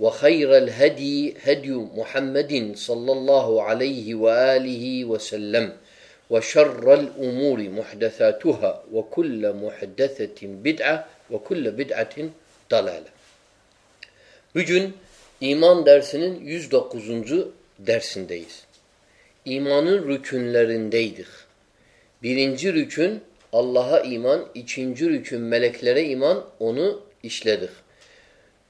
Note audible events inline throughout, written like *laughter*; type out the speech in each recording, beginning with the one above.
وخير الهدي هدي محمد صلى الله عليه وآله وسلم وشر الأمور محدثاتها وكل محدثة بدعة وكل بدعة ضلالة Bugün iman dersinin 109. dersindeyiz. İmanın rükünlerindeydik. Birinci rükün Allah'a iman, ikinci rükün meleklere iman, onu işledik.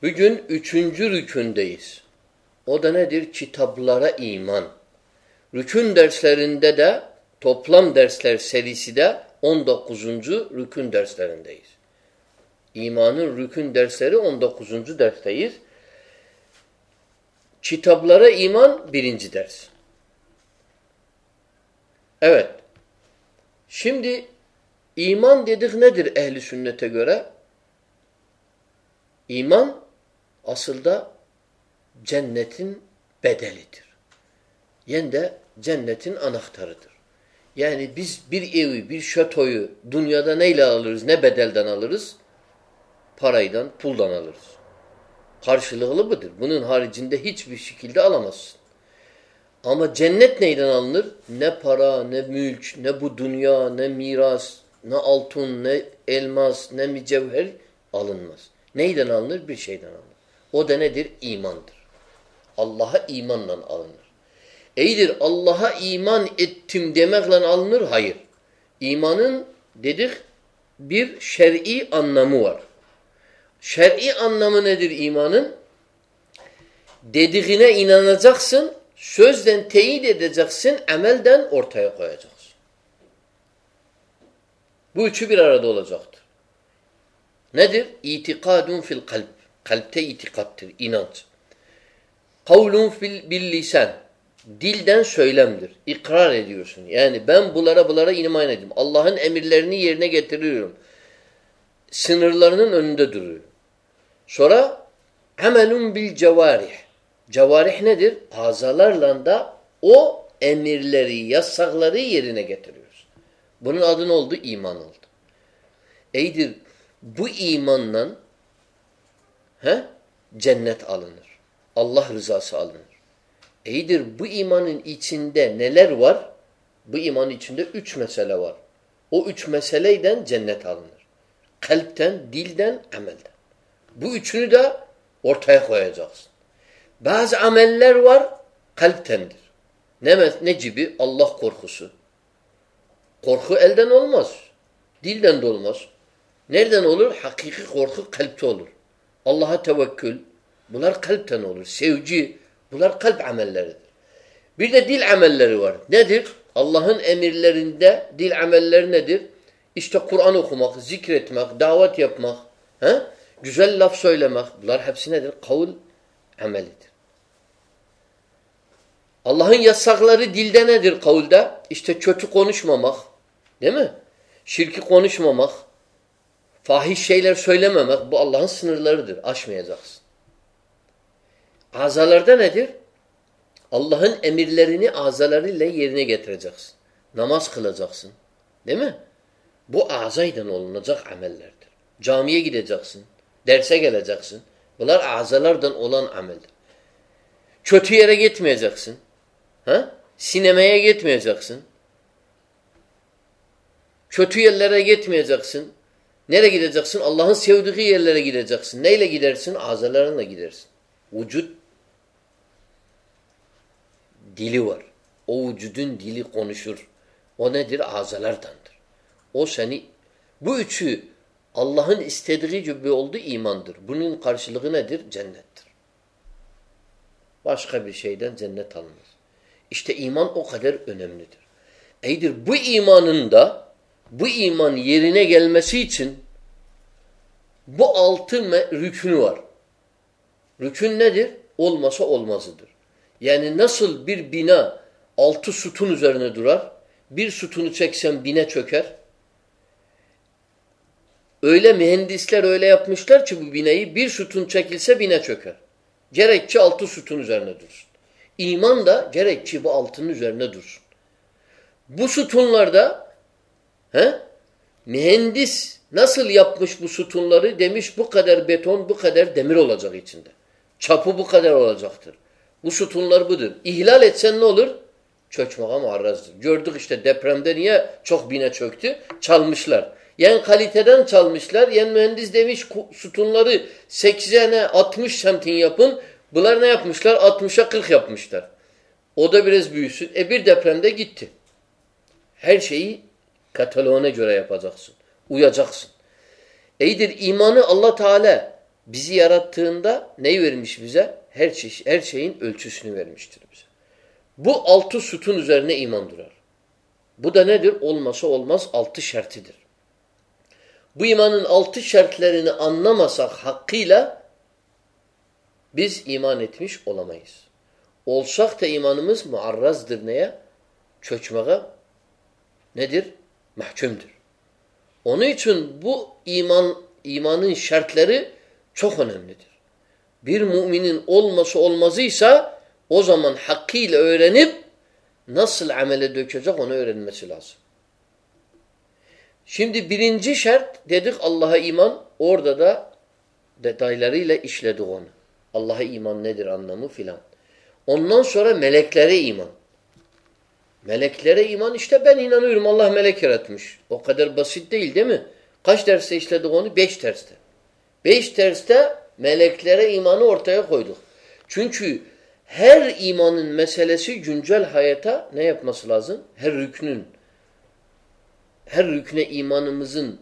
Bugün üçüncü rükündeyiz. O da nedir? Kitaplara iman. Rükün derslerinde de toplam dersler serisi de 19. rükün derslerindeyiz. İmanın rükün dersleri 19. dersteyiz. Kitaplara iman birinci ders. Evet. Şimdi iman dedik nedir ehli sünnete göre? İman aslında cennetin bedelidir. Yani de cennetin anahtarıdır. Yani biz bir evi, bir şatoyu dünyada neyle alırız, ne bedelden alırız? Paraydan, puldan alırız. Karşılıklı mıdır? Bunun haricinde hiçbir şekilde alamazsın. Ama cennet neyden alınır? Ne para, ne mülk, ne bu dünya, ne miras, ne altın, ne elmas, ne mücevher alınmaz. Neyden alınır? Bir şeyden alınır. O da nedir? İmandır. Allah'a imanla alınır. Eydir Allah'a iman ettim demekle alınır? Hayır. İmanın dedik bir şer'i anlamı var. Şer'i anlamı nedir imanın? Dediğine inanacaksın, sözden teyit edeceksin, amelden ortaya koyacaksın. Bu üçü bir arada olacaktır. Nedir? İtikadun fil kalp. Kalpte itikattır, inanç. Kavlun fil bil lisan. Dilden söylemdir. İkrar ediyorsun. Yani ben bunlara bunlara iman ediyorum. Allah'ın emirlerini yerine getiriyorum. Sınırlarının önünde duruyorum. Sonra amelun bil cevarih. Cevarih nedir? Azalarla da o emirleri, yasakları yerine getiriyoruz. Bunun adı ne oldu? İman oldu. Eydir bu imanla he, cennet alınır. Allah rızası alınır. İyidir bu imanın içinde neler var? Bu imanın içinde üç mesele var. O üç meseleyden cennet alınır. Kalpten, dilden, amelden. Bu üçünü de ortaya koyacaksın. Bazı ameller var kalptendir. Ne, ne gibi? Allah korkusu. Korku elden olmaz. Dilden de olmaz. Nereden olur? Hakiki korku kalpte olur. Allah'a tevekkül. Bunlar kalpten olur. Sevci. Bunlar kalp amelleridir. Bir de dil amelleri var. Nedir? Allah'ın emirlerinde dil amelleri nedir? İşte Kur'an okumak, zikretmek, davet yapmak, he? güzel laf söylemek. Bunlar hepsi nedir? Kavul amelidir. Allah'ın yasakları dilde nedir kavulde? İşte kötü konuşmamak. Değil mi? Şirki konuşmamak. Fahiş şeyler söylememek. Bu Allah'ın sınırlarıdır. Aşmayacaksın. Azalarda nedir? Allah'ın emirlerini azalarıyla yerine getireceksin. Namaz kılacaksın. Değil mi? Bu azaydan olunacak amellerdir. Camiye gideceksin. Derse geleceksin. Bunlar azalardan olan ameldir. Kötü yere gitmeyeceksin. Ha? Sinemaya gitmeyeceksin. Kötü yerlere gitmeyeceksin. Nereye gideceksin? Allah'ın sevdiği yerlere gideceksin. Neyle gidersin? Azalarınla gidersin. Vücut dili var. O vücudun dili konuşur. O nedir? Azalardandır. O seni bu üçü Allah'ın istediği gibi olduğu imandır. Bunun karşılığı nedir? Cennettir. Başka bir şeyden cennet alınır. İşte iman o kadar önemlidir. Eydir bu imanın da bu iman yerine gelmesi için bu altı rükünü var. Rükün nedir? Olmasa olmazıdır. Yani nasıl bir bina altı sütun üzerine durar, bir sütunu çeksen bine çöker. Öyle mühendisler öyle yapmışlar ki bu binayı bir sütun çekilse bine çöker. Gerekçi altı sütun üzerine dursun. İman da gerekçi bu altının üzerine dursun. Bu sütunlarda he, mühendis nasıl yapmış bu sütunları demiş bu kadar beton bu kadar demir olacak içinde. Çapı bu kadar olacaktır. Bu sütunlar budur. İhlal etsen ne olur? Çökmeye muarrazdır. Gördük işte depremde niye çok bine çöktü? Çalmışlar. Yani kaliteden çalmışlar. Yani mühendis demiş sütunları 80'e 60 semtin yapın. Bunlar ne yapmışlar? 60'a 40 yapmışlar. O da biraz büyüsün. E bir depremde gitti. Her şeyi kataloğuna göre yapacaksın. Uyacaksın. İyidir imanı Allah Teala bizi yarattığında neyi vermiş bize? Her, şey, her şeyin ölçüsünü vermiştir bize. Bu altı sütun üzerine iman durar. Bu da nedir? Olmasa olmaz altı şertidir. Bu imanın altı şartlarını anlamasak hakkıyla biz iman etmiş olamayız. Olsak da imanımız muarrazdır neye? Çökmeye nedir? Mahkumdur. Onun için bu iman imanın şartları çok önemlidir. Bir müminin olması olmazıysa o zaman hakkıyla öğrenip nasıl amele dökecek onu öğrenmesi lazım. Şimdi birinci şart dedik Allah'a iman. Orada da detaylarıyla işledik onu. Allah'a iman nedir anlamı filan. Ondan sonra meleklere iman. Meleklere iman işte ben inanıyorum Allah melek yaratmış. O kadar basit değil değil mi? Kaç derste işledik onu? Beş derste. Beş derste meleklere imanı ortaya koyduk. Çünkü her imanın meselesi güncel hayata ne yapması lazım? Her rüknün, her rükne imanımızın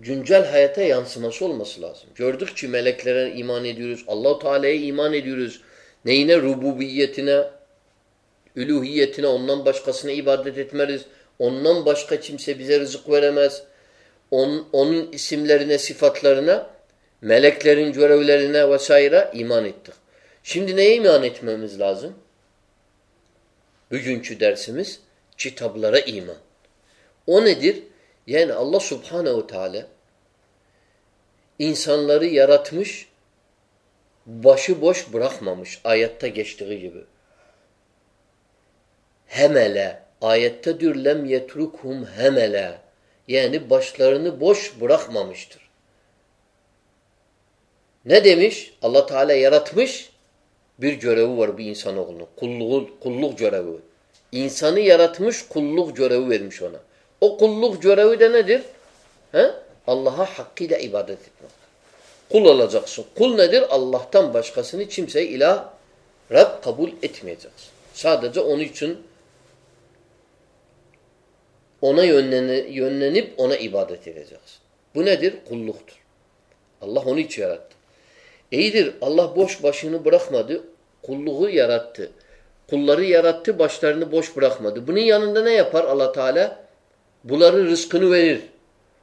güncel hayata yansıması olması lazım. Gördük ki meleklere iman ediyoruz. Allahu Teala'ya iman ediyoruz. Neyine? Rububiyetine, üluhiyetine, ondan başkasına ibadet etmeliyiz. Ondan başka kimse bize rızık veremez. On, onun isimlerine, sıfatlarına, meleklerin görevlerine vesaire iman ettik. Şimdi neye iman etmemiz lazım? Bugünkü dersimiz kitaplara iman. O nedir? Yani Allah subhanehu teala insanları yaratmış, başı boş bırakmamış ayette geçtiği gibi. Hemele, ayette diyor lem hemele. Yani başlarını boş bırakmamıştır. Ne demiş? Allah Teala yaratmış, bir görevi var bir insanoğlunun. Kulluk, kulluk görevi. İnsanı yaratmış, kulluk görevi vermiş ona. O kulluk görevi de nedir? He? Allah'a hakkıyla ibadet etmek. Kul olacaksın. Kul nedir? Allah'tan başkasını kimseye ilah, Rab kabul etmeyeceksin. Sadece onun için ona yönlenip ona ibadet edeceksin. Bu nedir? Kulluktur. Allah onu için yarattı. İyidir. Allah boş başını bırakmadı. Kulluğu yarattı. Kulları yarattı, başlarını boş bırakmadı. Bunun yanında ne yapar Allah Teala? Bunların rızkını verir.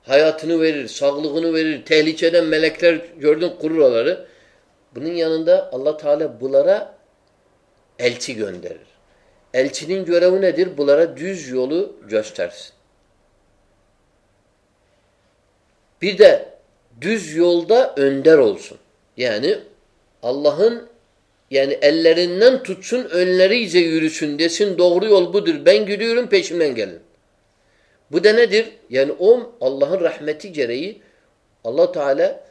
Hayatını verir, sağlığını verir. Tehlikeden melekler gördün kururaları. Bunun yanında Allah Teala bunlara elçi gönderir. Elçinin görevi nedir? Bunlara düz yolu göstersin. Bir de düz yolda önder olsun. Yani Allah'ın yani ellerinden tutsun önleriyle yürüsün desin doğru yol budur. Ben gidiyorum peşimden gelin. Bu da nedir? Yani o Allah'ın rahmeti gereği allah Teala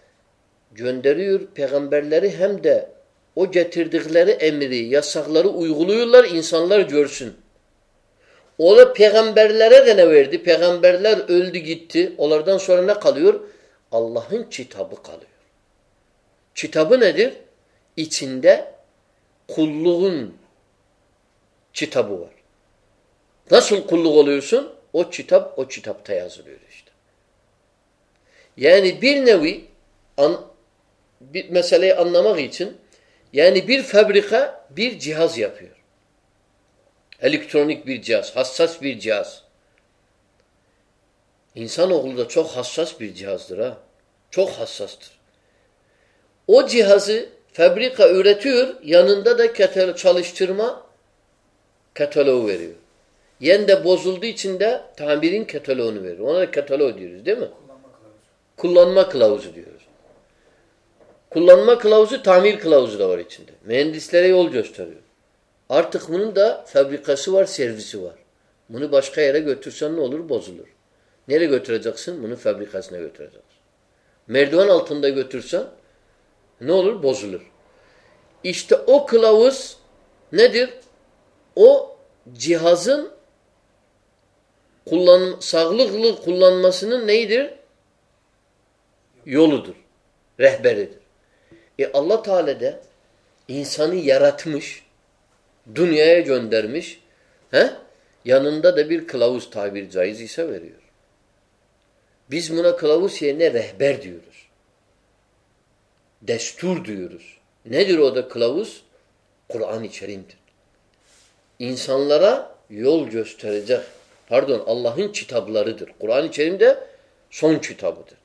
gönderiyor peygamberleri hem de o getirdikleri emri, yasakları uyguluyorlar insanlar görsün. O da peygamberlere de verdi? Peygamberler öldü gitti. Onlardan sonra ne kalıyor? Allah'ın kitabı kalıyor. Kitabı nedir? İçinde kulluğun kitabı var. Nasıl kulluk oluyorsun? O kitap o kitapta yazılıyor işte. Yani bir nevi an, bir meseleyi anlamak için yani bir fabrika bir cihaz yapıyor. Elektronik bir cihaz, hassas bir cihaz. İnsanoğlu da çok hassas bir cihazdır ha. Çok hassastır. O cihazı fabrika üretiyor, yanında da çalıştırma kataloğu veriyor. Yen de bozulduğu için de tamirin kataloğunu veriyor. Ona da katalog diyoruz değil mi? Kullanma kılavuzu. Kullanma kılavuzu diyoruz. Kullanma kılavuzu, tamir kılavuzu da var içinde. Mühendislere yol gösteriyor. Artık bunun da fabrikası var, servisi var. Bunu başka yere götürsen ne olur? Bozulur. Nereye götüreceksin? Bunu fabrikasına götüreceksin. Merdiven altında götürsen ne olur? Bozulur. İşte o kılavuz nedir? O cihazın kullan sağlıklı kullanmasının neydir? Yoludur. Rehberidir. E Allah Teala da insanı yaratmış, dünyaya göndermiş. He? Yanında da bir kılavuz tabir caiz ise veriyor. Biz buna kılavuz yerine rehber diyoruz. Destur diyoruz. Nedir o da kılavuz? Kur'an-ı Kerim'dir. İnsanlara yol gösterecek. Pardon Allah'ın kitaplarıdır. Kur'an-ı Kerim de son kitabıdır.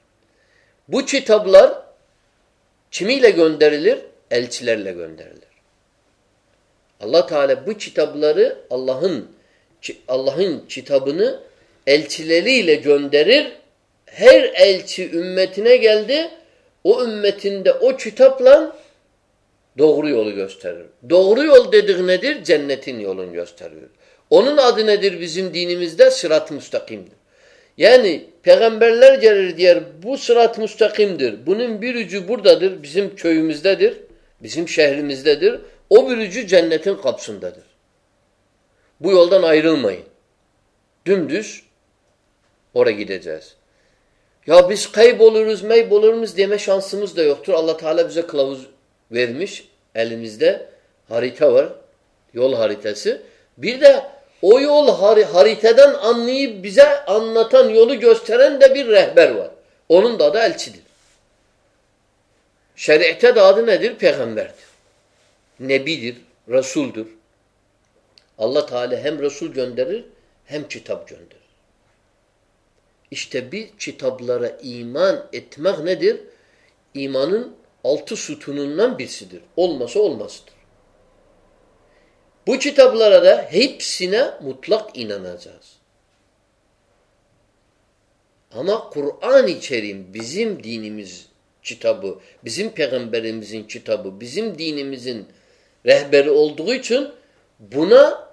Bu kitaplar kimiyle gönderilir? Elçilerle gönderilir. Allah Teala bu kitapları Allah'ın Allah'ın kitabını elçileriyle gönderir. Her elçi ümmetine geldi. O ümmetinde o kitapla doğru yolu gösterir. Doğru yol dedik nedir? Cennetin yolunu gösteriyor. Onun adı nedir bizim dinimizde? Sırat-ı müstakimdir. Yani peygamberler gelir diyer bu sırat müstakimdir. Bunun bir ucu buradadır, bizim köyümüzdedir, bizim şehrimizdedir. O bir ucu cennetin kapsındadır. Bu yoldan ayrılmayın. Dümdüz oraya gideceğiz. Ya biz kayboluruz, meyboluruz deme şansımız da yoktur. Allah Teala bize kılavuz vermiş. Elimizde harita var. Yol haritası. Bir de o yol haritadan anlayıp bize anlatan yolu gösteren de bir rehber var. Onun da adı elçidir. Şeriate de adı nedir? Peygamberdir. Nebidir, Resul'dur. Allah Teala hem Resul gönderir hem kitap gönderir. İşte bir kitaplara iman etmek nedir? İmanın altı sütunundan birisidir. Olmasa olmazdır. Bu kitaplara da hepsine mutlak inanacağız. Ama Kur'an-ı bizim dinimiz kitabı, bizim peygamberimizin kitabı, bizim dinimizin rehberi olduğu için buna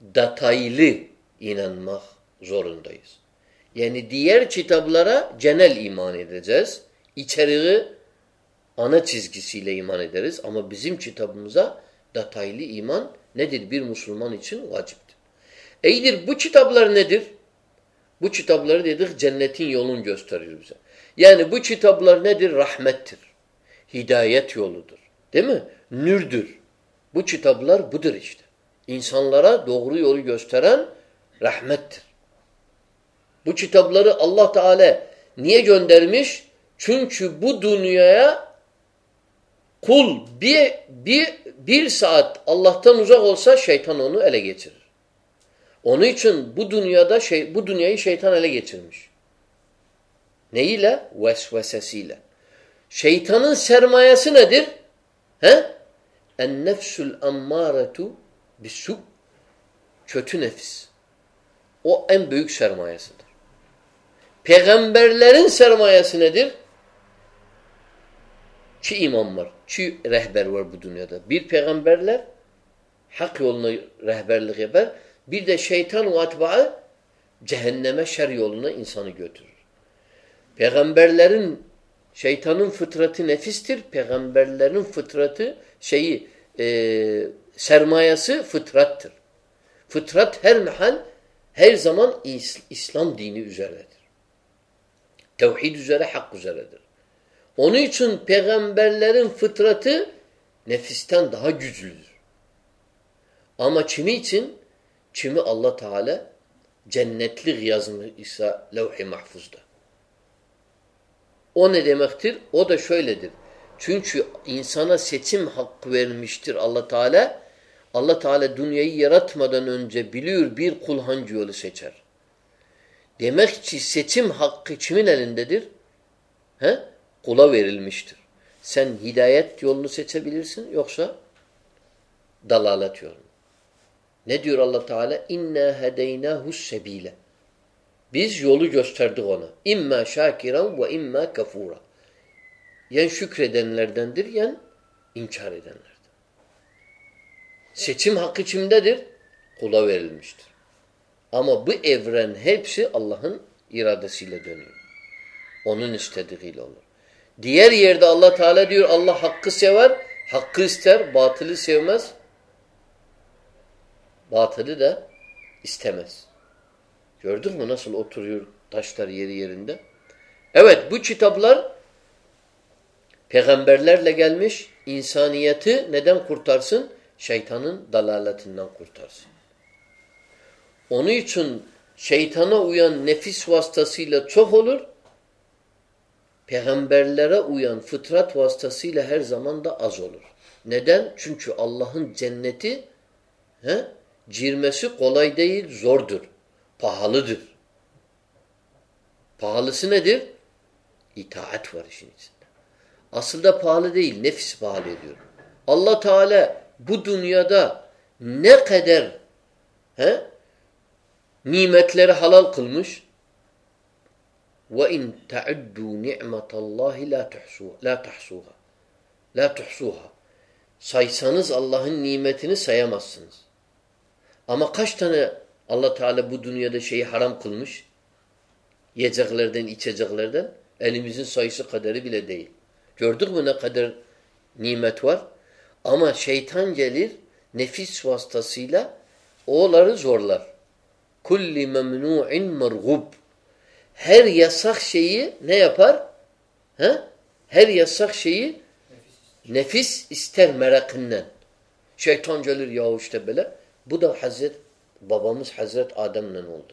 detaylı inanmak zorundayız. Yani diğer kitaplara genel iman edeceğiz. İçeriği ana çizgisiyle iman ederiz ama bizim kitabımıza detaylı iman nedir? Bir Müslüman için vaciptir. Eydir bu kitaplar nedir? Bu kitapları dedik cennetin yolunu gösteriyor bize. Yani bu kitaplar nedir? Rahmettir. Hidayet yoludur. Değil mi? Nürdür. Bu kitaplar budur işte. İnsanlara doğru yolu gösteren rahmettir. Bu kitapları Allah Teala niye göndermiş? Çünkü bu dünyaya kul bir, bir, bir saat Allah'tan uzak olsa şeytan onu ele geçirir. Onun için bu dünyada şey, bu dünyayı şeytan ele geçirmiş. Neyle? Vesvesesiyle. Şeytanın sermayesi nedir? He? En nefsul ammaretu bisu kötü nefis. O en büyük sermayesidir. Peygamberlerin sermayesi nedir? Çi imam var, çi rehber var bu dünyada. Bir peygamberler hak yoluna rehberlik yapar. Bir de şeytan ve atbağı cehenneme şer yoluna insanı götürür. Peygamberlerin şeytanın fıtratı nefistir. Peygamberlerin fıtratı şeyi e, sermayesi fıtrattır. Fıtrat her mehal her zaman İslam dini üzeredir. Tevhid üzere, hak üzeredir. Onun için peygamberlerin fıtratı nefisten daha güçlüdür. Ama kimi için? Kimi Allah Teala cennetlik yazmış ise levh-i mahfuzda. O ne demektir? O da şöyledir. Çünkü insana seçim hakkı vermiştir Allah Teala. Allah Teala dünyayı yaratmadan önce biliyor bir kul hangi yolu seçer. Demek ki seçim hakkı kimin elindedir? He? Kula verilmiştir. sen hidayet yolunu seçebilirsin yoksa dalalet yolunu. Ne diyor Allah Teala? İnna hedeynahu sebile. Biz yolu gösterdik ona. İmma şakiran ve imma kafura. Yen şükredenlerdendir, yen inkar edenlerden. Seçim hakkı kimdedir? Kula verilmiştir. Ama bu evren hepsi Allah'ın iradesiyle dönüyor. Onun istediğiyle olur. Diğer yerde Allah Teala diyor Allah hakkı sever, hakkı ister, batılı sevmez. Batılı da istemez. Gördün mü nasıl oturuyor taşlar yeri yerinde? Evet bu kitaplar peygamberlerle gelmiş insaniyeti neden kurtarsın? Şeytanın dalaletinden kurtarsın. Onun için şeytana uyan nefis vasıtasıyla çok olur. Peygamberlere uyan fıtrat vasıtasıyla her zaman da az olur. Neden? Çünkü Allah'ın cenneti he, girmesi kolay değil, zordur. Pahalıdır. Pahalısı nedir? İtaat var işin içinde. Aslında pahalı değil, nefis pahalı ediyor. Allah Teala bu dünyada ne kadar he, nimetleri halal kılmış ve in ta'uddu ni'metallahi la tahsuha la tuhsuha saysanız Allah'ın nimetini sayamazsınız. Ama kaç tane Allah Teala bu dünyada şeyi haram kılmış? Yiyeceklerden, içeceklerden elimizin sayısı kadarı bile değil. Gördük mü ne kadar nimet var? Ama şeytan gelir nefis vasıtasıyla oğları zorlar. Kulli memnu'in mergub. Her yasak şeyi ne yapar? He? Her yasak şeyi nefis ister merakından. Şeytan gelir ya işte böyle. Bu da Hazret babamız Hazret Adem'le oldu.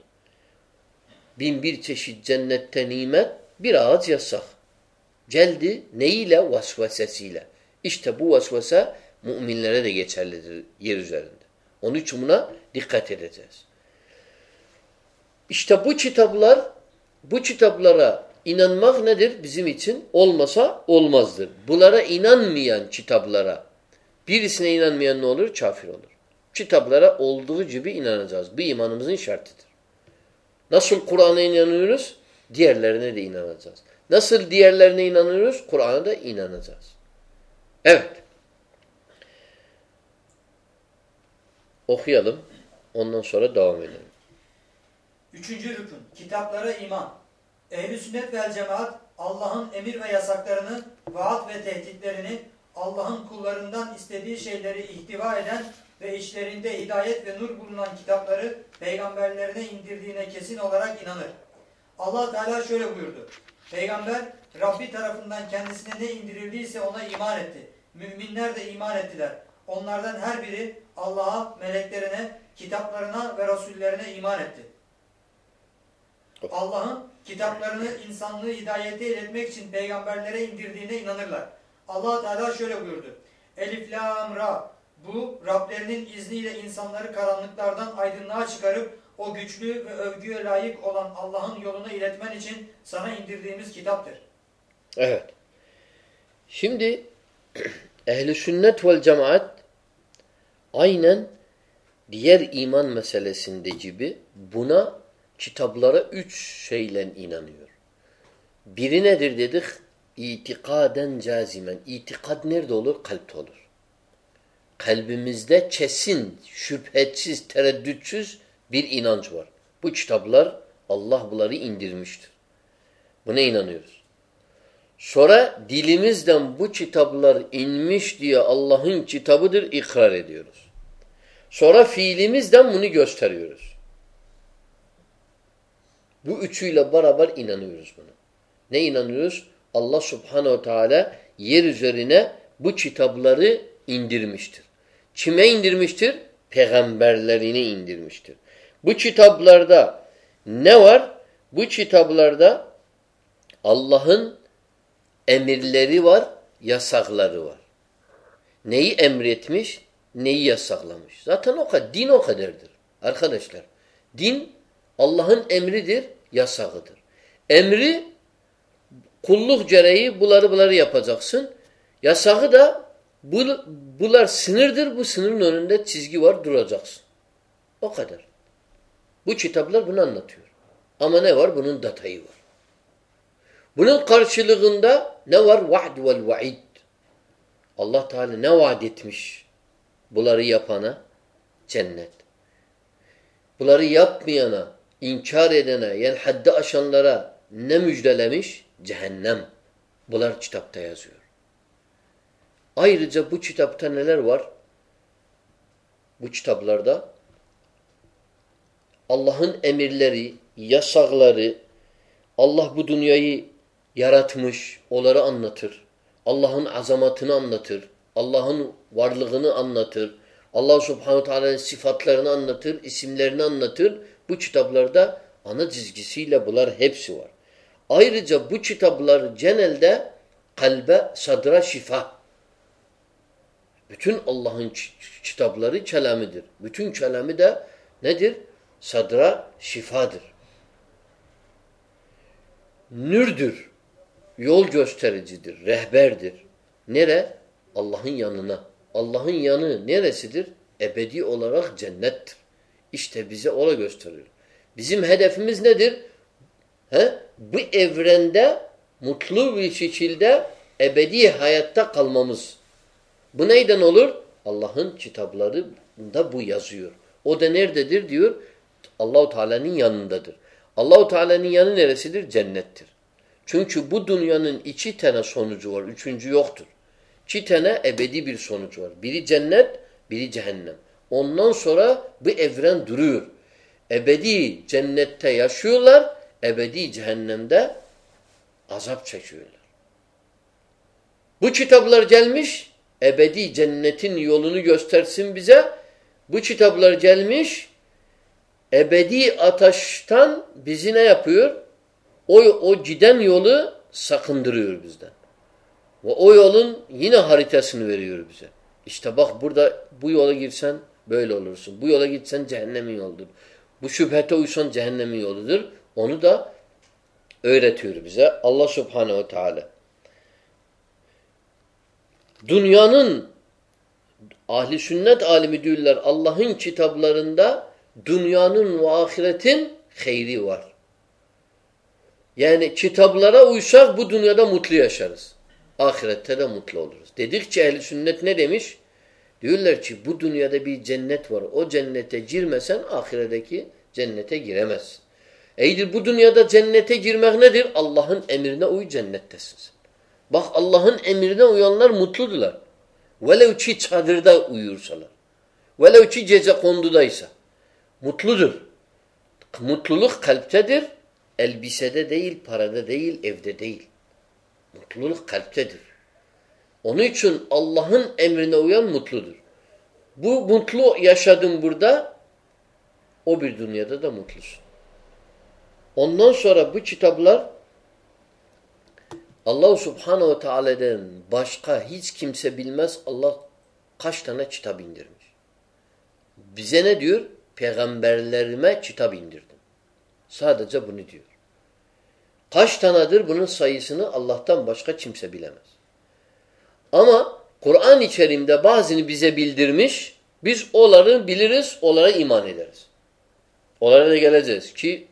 Bin bir çeşit cennette nimet bir ağaç yasak. Geldi neyle? Vasvesesiyle. İşte bu vasvese müminlere de geçerlidir yer üzerinde. Onun için buna dikkat edeceğiz. İşte bu kitaplar, bu kitaplara inanmak nedir? Bizim için olmasa olmazdır. Bunlara inanmayan kitaplara, birisine inanmayan ne olur? Kafir olur. Kitaplara olduğu gibi inanacağız. Bu imanımızın şartıdır. Nasıl Kur'an'a inanıyoruz? Diğerlerine de inanacağız. Nasıl diğerlerine inanıyoruz? Kur'an'a da inanacağız. Evet. Okuyalım. Ondan sonra devam edelim. Üçüncü rükün. Kitaplara iman. Ehli sünnet vel cemaat Allah'ın emir ve yasaklarını, vaat ve tehditlerini, Allah'ın kullarından istediği şeyleri ihtiva eden ve içlerinde hidayet ve nur bulunan kitapları peygamberlerine indirdiğine kesin olarak inanır. Allah Teala şöyle buyurdu. Peygamber Rabbi tarafından kendisine ne indirildiyse ona iman etti. Müminler de iman ettiler. Onlardan her biri Allah'a, meleklerine, kitaplarına ve rasullerine iman etti. Allah'ın kitaplarını insanlığı hidayete iletmek için peygamberlere indirdiğine inanırlar. Allah Teala şöyle buyurdu. Elif, Lam, Ra. Bu Rablerinin izniyle insanları karanlıklardan aydınlığa çıkarıp o güçlü ve övgüye layık olan Allah'ın yoluna iletmen için sana indirdiğimiz kitaptır. Evet. Şimdi *clears throat* ehli sünnet vel cemaat aynen diğer iman meselesinde gibi buna kitaplara üç şeyle inanıyor. Biri nedir dedik? İtikaden cazimen. İtikad nerede olur? Kalpte olur. Kalbimizde kesin, şüphesiz, tereddütsüz bir inanç var. Bu kitaplar Allah bunları indirmiştir. Buna inanıyoruz. Sonra dilimizden bu kitaplar inmiş diye Allah'ın kitabıdır ikrar ediyoruz. Sonra fiilimizden bunu gösteriyoruz. Bu üçüyle beraber inanıyoruz buna. Ne inanıyoruz? Allah subhanehu teala yer üzerine bu kitapları indirmiştir. Kime indirmiştir? Peygamberlerine indirmiştir. Bu kitaplarda ne var? Bu kitaplarda Allah'ın emirleri var, yasakları var. Neyi emretmiş, neyi yasaklamış. Zaten o kadar, din o kadardır. Arkadaşlar, din Allah'ın emridir, yasağıdır. Emri kulluk gereği bunları bunları yapacaksın. Yasağı da bu, bunlar sınırdır. Bu sınırın önünde çizgi var duracaksın. O kadar. Bu kitaplar bunu anlatıyor. Ama ne var? Bunun detayı var. Bunun karşılığında ne var? Va'd vel va'id. Allah Teala ne vaat etmiş bunları yapana? Cennet. Bunları yapmayana, inkar edene, yani haddi aşanlara ne müjdelemiş? Cehennem. Bunlar kitapta yazıyor. Ayrıca bu kitapta neler var? Bu kitaplarda Allah'ın emirleri, yasakları, Allah bu dünyayı yaratmış, onları anlatır. Allah'ın azamatını anlatır. Allah'ın varlığını anlatır. Allah subhanahu teala'nın sıfatlarını anlatır, isimlerini anlatır. Bu kitaplarda ana çizgisiyle bunlar hepsi var. Ayrıca bu kitaplar genelde kalbe, sadra şifa. Bütün Allah'ın kitapları kelamidir. Bütün kelami de nedir? Sadra şifadır. Nürdür. Yol göstericidir. Rehberdir. Nere? Allah'ın yanına. Allah'ın yanı neresidir? Ebedi olarak cennettir. İşte bize ola gösterir. Bizim hedefimiz nedir? He? Bu evrende mutlu bir şekilde ebedi hayatta kalmamız. Bu neyden olur? Allah'ın kitaplarında bu yazıyor. O da nerededir diyor? Allahu Teala'nın yanındadır. Allahu Teala'nın yanı neresidir? Cennettir. Çünkü bu dünyanın iki tane sonucu var. Üçüncü yoktur. İki tane ebedi bir sonucu var. Biri cennet, biri cehennem. Ondan sonra bu evren duruyor. Ebedi cennette yaşıyorlar, ebedi cehennemde azap çekiyorlar. Bu kitaplar gelmiş, ebedi cennetin yolunu göstersin bize. Bu kitaplar gelmiş, ebedi ateşten bizi ne yapıyor? O, o giden yolu sakındırıyor bizden. Ve o yolun yine haritasını veriyor bize. İşte bak burada bu yola girsen böyle olursun. Bu yola gitsen cehennemin yoludur. Bu şüphete uysan cehennemin yoludur. Onu da öğretiyor bize Allah subhanehu ve teala. Dünyanın ahli sünnet alimi diyorlar Allah'ın kitaplarında dünyanın ve ahiretin hayri var. Yani kitaplara uysak bu dünyada mutlu yaşarız. Ahirette de mutlu oluruz. Dedikçe ehli sünnet ne demiş? Diyorlar ki bu dünyada bir cennet var. O cennete girmesen ahiredeki cennete giremezsin. Eydir bu dünyada cennete girmek nedir? Allah'ın emrine uy cennettesin. Bak Allah'ın emrine uyanlar mutludular. Velev ki çadırda uyursalar. Velev ki gece kondudaysa. Mutludur. Mutluluk kalptedir. Elbisede değil, parada değil, evde değil. Mutluluk kalptedir. Onun için Allah'ın emrine uyan mutludur. Bu mutlu yaşadın burada, o bir dünyada da mutlusun. Ondan sonra bu kitaplar Allah Subhanahu ve Teala'dan başka hiç kimse bilmez Allah kaç tane kitap indirmiş. Bize ne diyor? Peygamberlerime kitap indirdim. Sadece bunu diyor. Kaç tanedir bunun sayısını Allah'tan başka kimse bilemez. Ama Kur'an-ı Kerim'de bazını bize bildirmiş, biz onları biliriz, onlara iman ederiz. Onlara da geleceğiz ki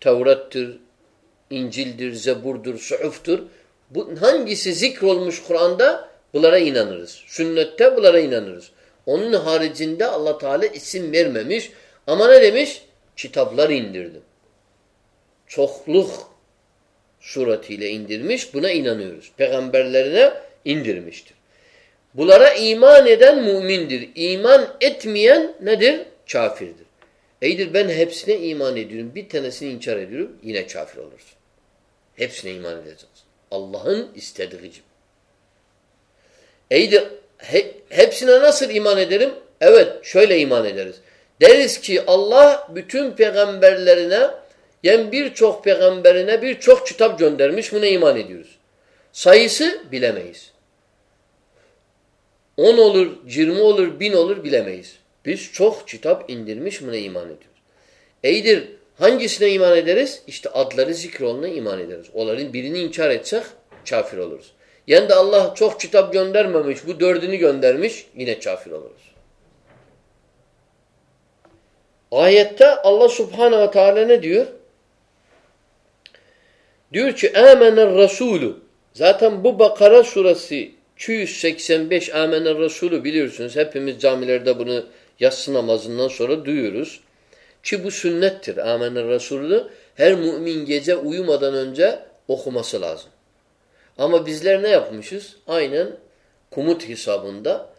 Tevrat'tır, İncil'dir, Zebur'dur, Suhuf'tur. Bu, hangisi zikrolmuş Kur'an'da bunlara inanırız. Sünnette bunlara inanırız. Onun haricinde Allah Teala isim vermemiş. Ama ne demiş? Kitaplar indirdim çokluk suretiyle indirmiş. Buna inanıyoruz. Peygamberlerine indirmiştir. Bunlara iman eden mümindir. İman etmeyen nedir? Kafirdir. Eydir ben hepsine iman ediyorum. Bir tanesini inkar ediyorum. Yine kafir olursun. Hepsine iman edeceğiz. Allah'ın istediği gibi. Eydir he, hepsine nasıl iman ederim? Evet şöyle iman ederiz. Deriz ki Allah bütün peygamberlerine yani birçok peygamberine birçok kitap göndermiş. Buna iman ediyoruz. Sayısı bilemeyiz. On olur, yirmi olur, bin olur bilemeyiz. Biz çok kitap indirmiş buna iman ediyoruz. Eydir hangisine iman ederiz? İşte adları zikroluna iman ederiz. Onların birini inkar etsek kafir oluruz. Yani de Allah çok kitap göndermemiş. Bu dördünü göndermiş. Yine kafir oluruz. Ayette Allah subhanehu ve teala ne diyor? Diyor ki amener Resulü. Zaten bu Bakara suresi 285 amener Resulü biliyorsunuz. Hepimiz camilerde bunu yatsı namazından sonra duyuyoruz. Ki bu sünnettir. Amener Resulü her mümin gece uyumadan önce okuması lazım. Ama bizler ne yapmışız? Aynen kumut hesabında.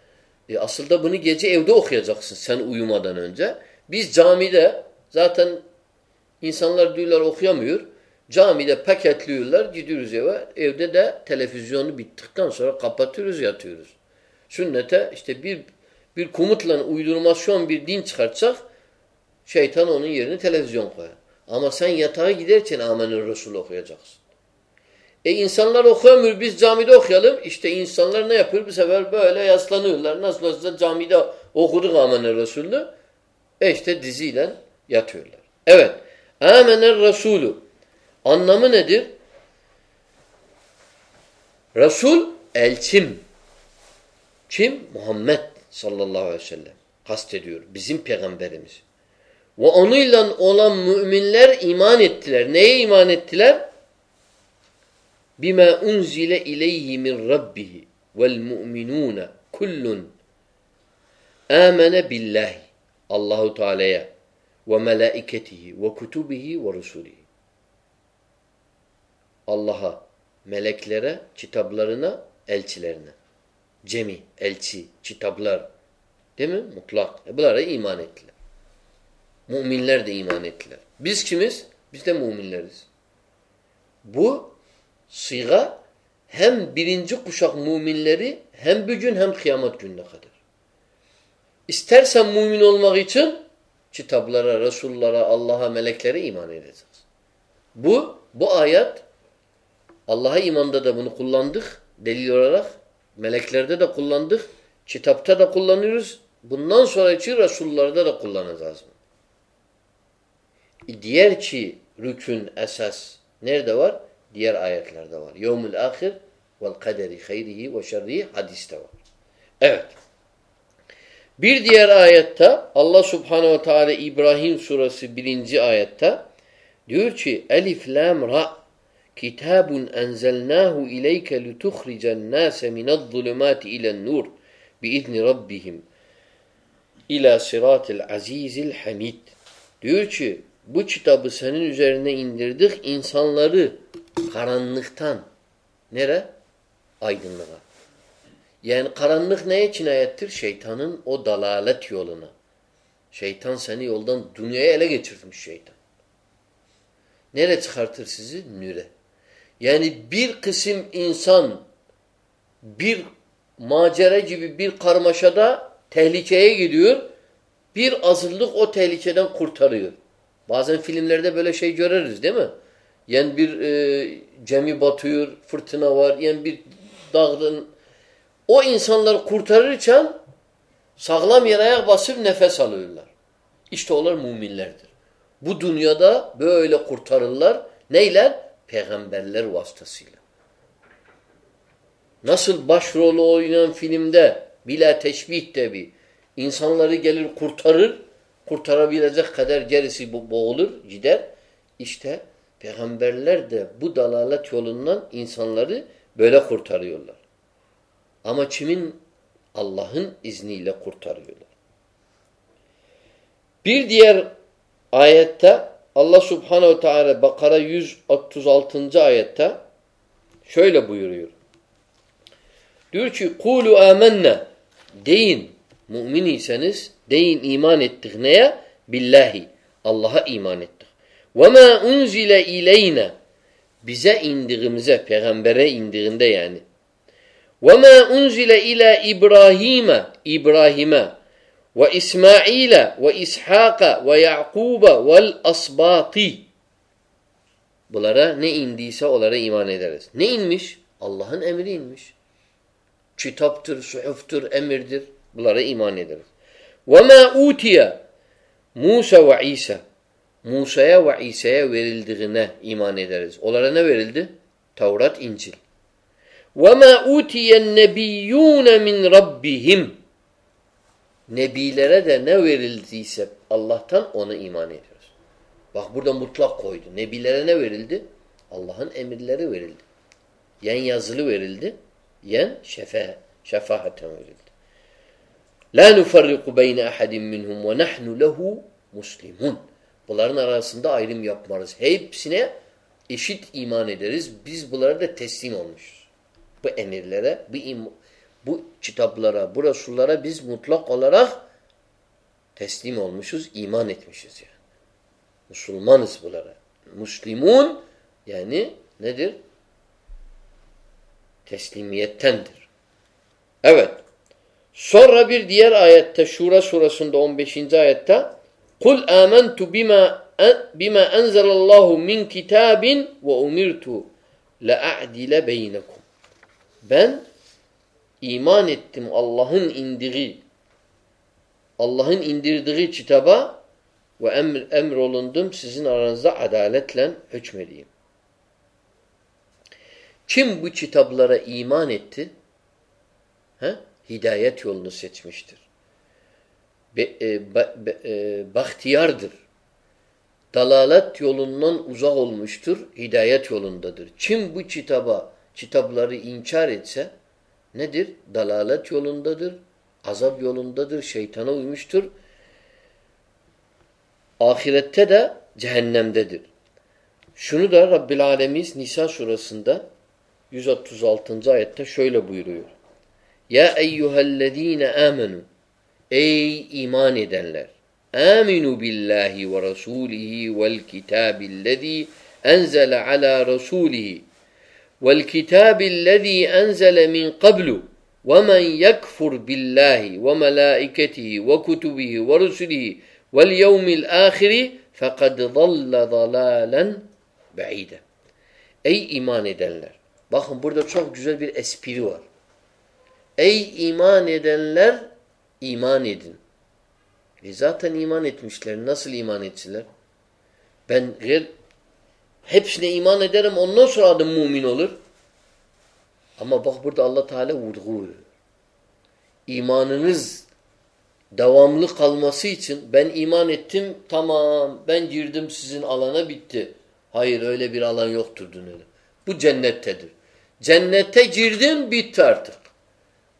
E aslında bunu gece evde okuyacaksın sen uyumadan önce. Biz camide zaten insanlar diyorlar okuyamıyor. Camide paketliyorlar, gidiyoruz eve. Evde de televizyonu bittikten sonra kapatıyoruz, yatıyoruz. Sünnete işte bir bir komutla uydurmasyon bir din çıkartsak şeytan onun yerine televizyon koyar. Ama sen yatağa giderken amener Resul okuyacaksın. E insanlar okuyamıyor. Biz camide okuyalım. İşte insanlar ne yapıyor? Bu sefer böyle yaslanıyorlar. Nasıl olsa camide okuduk amener Resulü. E işte diziyle yatıyorlar. Evet. Amener Resulü. Anlamı nedir? Resul elçim. Kim? Muhammed sallallahu aleyhi ve sellem. Kastediyor. Bizim peygamberimiz. Ve onunla olan müminler iman ettiler. Neye iman ettiler? Bima unzile ileyhi min rabbihi vel mu'minun kullun amene billahi Allahu Teala'ya ve melaiketihi ve kutubihi ve rusulihi. Allah'a, meleklere, kitaplarına, elçilerine. Cemi, elçi, kitaplar. Değil mi? Mutlak. E bunlara iman ettiler. Müminler de iman ettiler. Biz kimiz? Biz de müminleriz. Bu sıga hem birinci kuşak müminleri hem bugün hem kıyamet gününe kadar. İstersen mümin olmak için kitaplara, Resullara, Allah'a, meleklere iman edeceğiz. Bu, bu ayet Allah'a imanda da bunu kullandık delil olarak. Meleklerde de kullandık. Kitapta da kullanıyoruz. Bundan sonraki Resullarda da kullanacağız. E diğer ki rükün esas nerede var? Diğer ayetlerde var. Yevmül ahir vel kaderi hayrihi ve şerrihi hadiste var. Evet. Bir diğer ayette Allah subhanehu ve teala İbrahim suresi birinci ayette diyor ki Elif lam ra kitabun enzelnahu ileyke lituhricen nase minez-zulumati ile'n-nur biizni rabbihim ila sıratil azizil hamid. Diyor ki bu kitabı senin üzerine indirdik insanları karanlıktan nere? Aydınlığa. Yani karanlık neye cinayettir? Şeytanın o dalalet yoluna. Şeytan seni yoldan dünyaya ele geçirmiş şeytan. Nere çıkartır sizi? Nüre. Yani bir kısım insan bir macera gibi bir karmaşada tehlikeye gidiyor. Bir azınlık o tehlikeden kurtarıyor. Bazen filmlerde böyle şey görürüz değil mi? Yani bir e, cemi batıyor, fırtına var. Yani bir dağdan o insanları kurtarırken sağlam yere ayak basıp nefes alıyorlar. İşte onlar müminlerdir. Bu dünyada böyle kurtarırlar. Neyler? Peygamberler vasıtasıyla. Nasıl başrolü oynayan filmde bila teşbih bir insanları gelir kurtarır, kurtarabilecek kadar gerisi boğulur, gider. İşte peygamberler de bu dalalet yolundan insanları böyle kurtarıyorlar. Ama kimin? Allah'ın izniyle kurtarıyorlar. Bir diğer ayette Allah Subhanahu Teala Bakara 136. ayette şöyle buyuruyor. Diyor ki: "Kulu amennâ" deyin mümin iseniz deyin iman ettik neye? Billahi. Allah'a iman ettik. Ve ma unzile ileyne bize indiğimize peygambere indiğinde yani. Ve ma unzile ile İbrahim'e İbrahim'e ve İsmail'e ve İshak'a ve Ya'kub'a vel asbati Bunlara ne indiyse onlara iman ederiz. Ne inmiş? Allah'ın emri inmiş. Kitaptır, suhuftur, emirdir. Bunlara iman ederiz. وَمَا اُوْتِيَ Musa ve İsa Musa'ya ve İsa'ya verildiğine iman ederiz. Onlara ne verildi? Tevrat, İncil. وَمَا اُوتِيَ النَّبِيُّونَ مِنْ رَبِّهِمْ Nebilere de ne verildiyse Allah'tan ona iman ediyoruz. Bak burada mutlak koydu. Nebilere ne verildi? Allah'ın emirleri verildi. Yen yazılı verildi. Yen şefa, şefahaten verildi. La nufarriku beyne ahadin minhum ve nahnu lehu muslimun. Bunların arasında ayrım yapmarız. Hepsine eşit iman ederiz. Biz bunlara da teslim olmuşuz. Bu emirlere, bu, bu kitaplara, bu Resullara biz mutlak olarak teslim olmuşuz, iman etmişiz yani. Müslümanız bunlara. Müslümun yani nedir? Teslimiyettendir. Evet. Sonra bir diğer ayette Şura surasında 15. ayette Kul amentu bima bima enzelallahu min kitabin ve umirtu la'adile beynekum. Ben iman ettim Allah'ın indiği Allah'ın indirdiği kitaba ve emr, emrolundum sizin aranızda adaletle hükmedeyim. Kim bu kitaplara iman etti? He? Hidayet yolunu seçmiştir. Be, e, be, e, bahtiyardır. Dalalet yolundan uzak olmuştur, hidayet yolundadır. Kim bu kitaba, kitapları inkar etse nedir? Dalalet yolundadır, azap yolundadır, şeytana uymuştur. Ahirette de cehennemdedir. Şunu da Rabbil Alemiz Nisa surasında 136. ayette şöyle buyuruyor. Ya eyyühellezine amenu Ey iman edenler! Aminu billahi ve rasulihi vel kitabillezî enzele ala rasulihi vel kitabillezî enzele min qablu وَمَنْ يَكْفُرْ بِاللّٰهِ وَمَلَائِكَتِهِ وَكُتُبِهِ وَرُسُلِهِ وَالْيَوْمِ الْآخِرِ فَقَدْ ضَلَّ ضَلَالًا بَعِيدًا Ey iman edenler! Bakın burada çok güzel bir espri var. Ey iman edenler iman edin. E zaten iman etmişler. Nasıl iman ettiler? Ben gel, hepsine iman ederim ondan sonra adım mümin olur. Ama bak burada Allah Teala vurgu İmanınız devamlı kalması için ben iman ettim tamam ben girdim sizin alana bitti. Hayır öyle bir alan yoktur dünyada. Bu cennettedir. Cennete girdin bitti artık.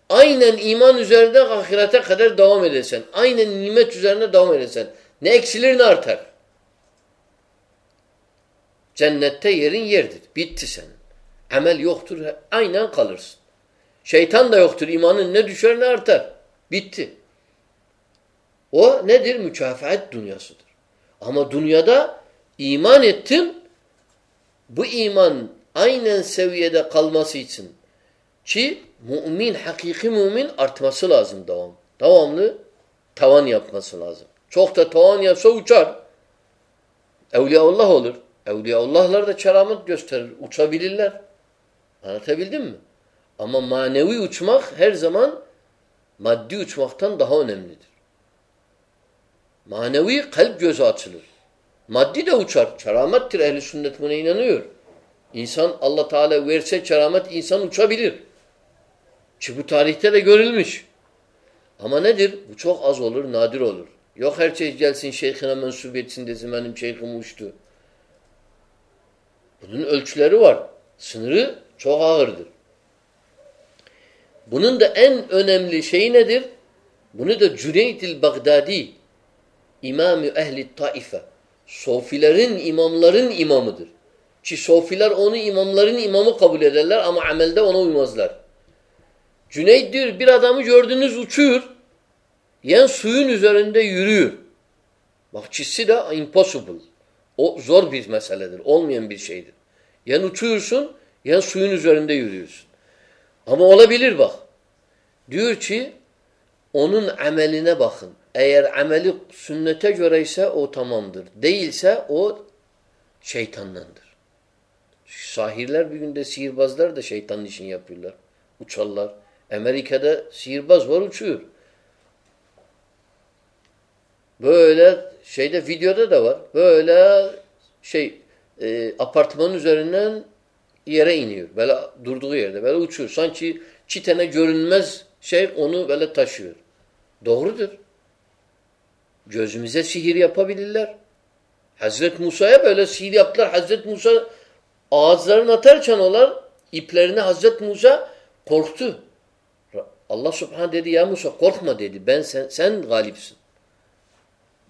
Aynen iman üzerinde ahirete kadar devam edesen. Aynen nimet üzerine devam edesen. Ne eksilir ne artar. Cennette yerin yerdir. Bitti sen. Amel yoktur. Aynen kalırsın. Şeytan da yoktur. İmanın ne düşer ne artar. Bitti. O nedir? Mükafaat dünyasıdır. Ama dünyada iman ettin. Bu iman aynen seviyede kalması için ki mümin, hakiki mümin artması lazım devam. Devamlı tavan yapması lazım. Çok da tavan yapsa uçar. Evliyaullah olur. Evliyaullahlar da keramet gösterir. Uçabilirler. Anlatabildim mi? Ama manevi uçmak her zaman maddi uçmaktan daha önemlidir. Manevi kalp gözü açılır. Maddi de uçar. Keramettir. Ehli sünnet buna inanıyor. İnsan Allah Teala verse keramet insan uçabilir. Ki bu tarihte de görülmüş. Ama nedir? Bu çok az olur, nadir olur. Yok her şey gelsin şeyhine mensup etsin desin benim şeyhim uçtu. Bunun ölçüleri var. Sınırı çok ağırdır. Bunun da en önemli şeyi nedir? Bunu da Cüneyd-i Bagdadi İmam-ı Ehli Taife Sofilerin, imamların imamıdır. Ki Sofiler onu imamların imamı kabul ederler ama amelde ona uymazlar. Cüneyd diyor bir adamı gördünüz uçuyor. Yen suyun üzerinde yürüyor. Bak çizsi de impossible. O zor bir meseledir. Olmayan bir şeydir. Yen uçuyorsun, yen suyun üzerinde yürüyorsun. Ama olabilir bak. Diyor ki onun ameline bakın. Eğer ameli sünnete göre ise o tamamdır. Değilse o şeytandandır. Sahirler bir günde sihirbazlar da şeytanın işini yapıyorlar. Uçarlar. Amerika'da sihirbaz var uçuyor. Böyle şeyde videoda da var. Böyle şey e, apartmanın üzerinden yere iniyor. Böyle durduğu yerde böyle uçuyor. Sanki çitene görünmez şey onu böyle taşıyor. Doğrudur. Gözümüze sihir yapabilirler. Hazreti Musa'ya böyle sihir yaptılar. Hazreti Musa ağızlarını atarken onlar iplerini Hazreti Musa korktu. Allah subhanahu dedi ya Musa korkma dedi. Ben sen, sen galipsin.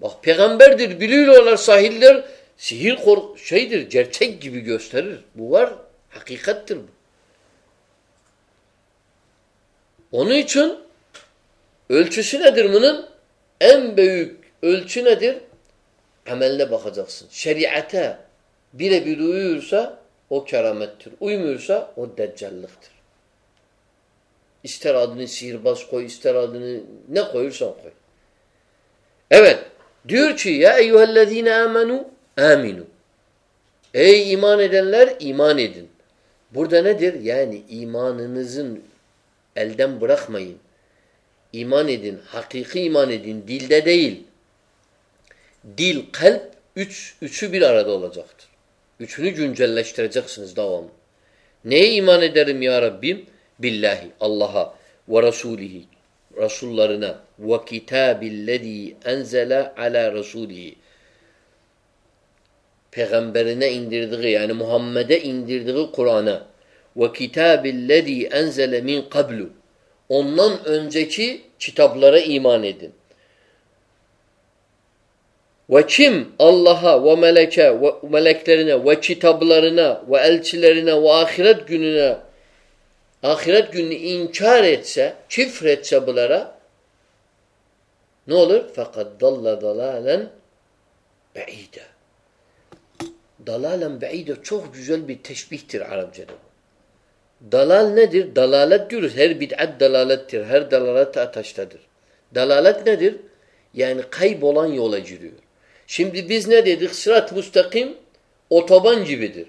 Bak peygamberdir biliyorlar sahiller sihir kork şeydir gerçek gibi gösterir. Bu var hakikattir bu. Onun için ölçüsü nedir bunun? En büyük ölçü nedir? Ameline bakacaksın. Şeriate birebir uyuyorsa o keramettir. Uymuyorsa o deccallıktır. İster adını sihirbaz koy, ister adını ne koyursan koy. Evet. Diyor ki ya eyyühellezine amenu aminu. Ey iman edenler iman edin. Burada nedir? Yani imanınızın elden bırakmayın. İman edin. Hakiki iman edin. Dilde değil. Dil, kalp üç, üçü bir arada olacaktır. Üçünü güncelleştireceksiniz devamlı. Neye iman ederim ya Rabbim? Billahi, Allah'a ve Resulihi, Resullarına ve kitabillezî enzele ala Resulihi. Peygamberine indirdiği yani Muhammed'e indirdiği Kur'an'a ve kitabillezî enzele min kablu. Ondan önceki kitaplara iman edin. Ve kim Allah'a ve meleke ve meleklerine ve kitaplarına ve elçilerine ve ahiret gününe ahiret gününü inkar etse, çifretse bunlara ne olur? Fakat dalla dalalen be'ide. Dalalen be'ide çok güzel bir teşbihtir Arapçada. Dalal nedir? Dalalet diyoruz. Her bid'at dalalettir. Her dalalet ataştadır. Dalalet nedir? Yani kaybolan yola giriyor. Şimdi biz ne dedik? Sırat müstakim otoban gibidir.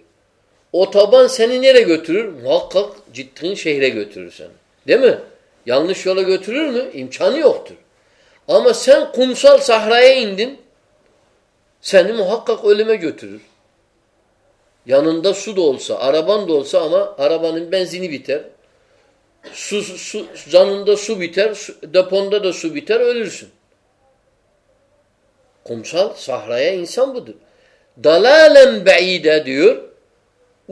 Otoban seni nereye götürür? Muhakkak ciddi şehre götürür seni. Değil mi? Yanlış yola götürür mü? İmkanı yoktur. Ama sen kumsal sahraya indin, seni muhakkak ölüme götürür. Yanında su da olsa, araban da olsa ama arabanın benzini biter. Su, su, canında su biter, su, deponda da su biter, ölürsün. Kumsal, sahraya insan budur. Dalalen be'ide diyor,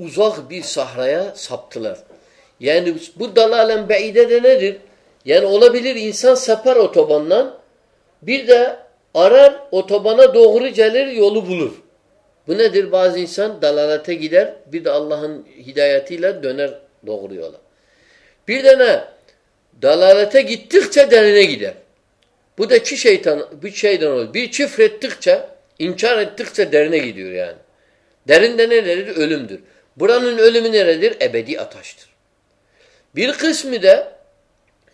uzak bir sahraya saptılar. Yani bu dalalen be'ide de nedir? Yani olabilir insan sapar otobandan, bir de arar otobana doğru gelir yolu bulur. Bu nedir? Bazı insan dalalete gider, bir de Allah'ın hidayetiyle döner doğru yola. Bir de ne? Dalalete gittikçe derine gider. Bu da iki şeytan, bir şeyden olur. Bir çifrettikçe, inkar ettikçe derine gidiyor yani. Derinde nedir? Ölümdür. Buranın ölümü neredir? Ebedi ataştır. Bir kısmı da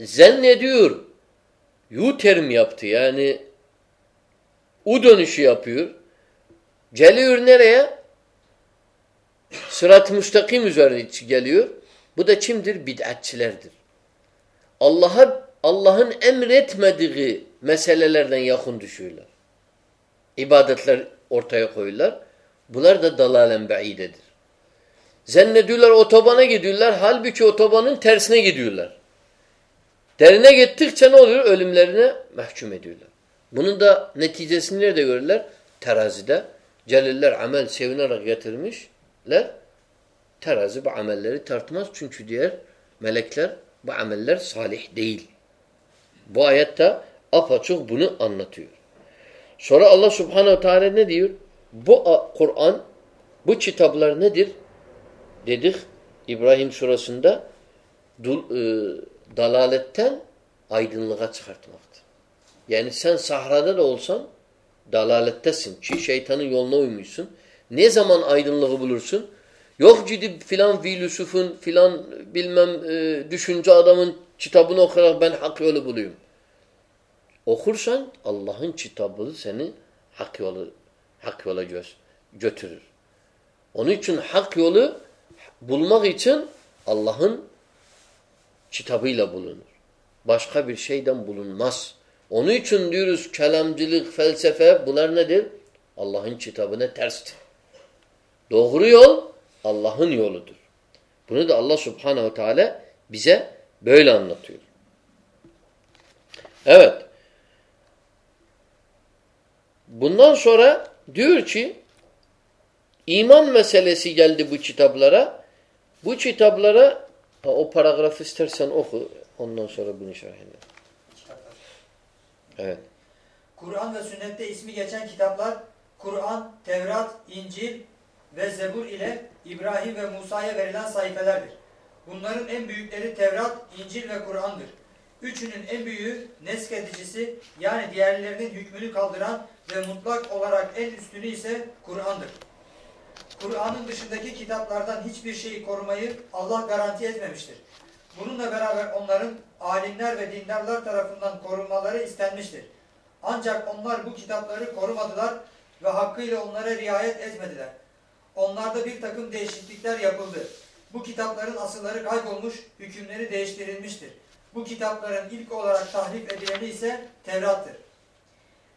zannediyor, U-term yaptı yani U dönüşü yapıyor. Geliyor nereye? Sırat-ı müstakim üzerine geliyor. Bu da kimdir? Bid'atçilerdir. Allah'a Allah'ın emretmediği meselelerden yakın düşüyorlar. İbadetler ortaya koyuyorlar. Bunlar da dalalen be'idedir. Zannediyorlar otobana gidiyorlar. Halbuki otobanın tersine gidiyorlar. Derine gittikçe ne oluyor? Ölümlerine mahkum ediyorlar. Bunun da neticesini nerede görürler? Terazide. Celiller amel sevinerek getirmişler. Terazi bu amelleri tartmaz. Çünkü diğer melekler bu ameller salih değil. Bu ayette apaçık bunu anlatıyor. Sonra Allah subhanehu teala ne diyor? Bu Kur'an, bu kitaplar nedir? Dedik İbrahim surasında e, dalaletten aydınlığa çıkartmaktır. Yani sen sahrada da olsan dalalettesin ki şeytanın yoluna uymuşsun. Ne zaman aydınlığı bulursun? Yok gidip filan filosunun filan bilmem e, düşünce adamın kitabını okuyarak ben hak yolu bulayım. Okursan Allah'ın kitabı seni hak yolu hak yola gö götürür. Onun için hak yolu bulmak için Allah'ın kitabıyla bulunur. Başka bir şeyden bulunmaz. Onun için diyoruz kelamcılık, felsefe bunlar nedir? Allah'ın kitabına terstir. Doğru yol Allah'ın yoludur. Bunu da Allah subhanehu teala bize böyle anlatıyor. Evet. Bundan sonra diyor ki iman meselesi geldi bu kitaplara. Bu kitaplara o paragrafı istersen oku. Ondan sonra bunu şerh edelim. Evet. Kur'an ve sünnette ismi geçen kitaplar Kur'an, Tevrat, İncil ve Zebur ile İbrahim ve Musa'ya verilen sayfelerdir. Bunların en büyükleri Tevrat, İncil ve Kur'an'dır. Üçünün en büyüğü nesk edicisi yani diğerlerinin hükmünü kaldıran ve mutlak olarak en üstünü ise Kur'an'dır. Kur'an'ın dışındaki kitaplardan hiçbir şeyi korumayı Allah garanti etmemiştir. Bununla beraber onların alimler ve dindarlar tarafından korunmaları istenmiştir. Ancak onlar bu kitapları korumadılar ve hakkıyla onlara riayet etmediler. Onlarda bir takım değişiklikler yapıldı. Bu kitapların asılları kaybolmuş, hükümleri değiştirilmiştir. Bu kitapların ilk olarak tahrif edileni ise Tevrat'tır.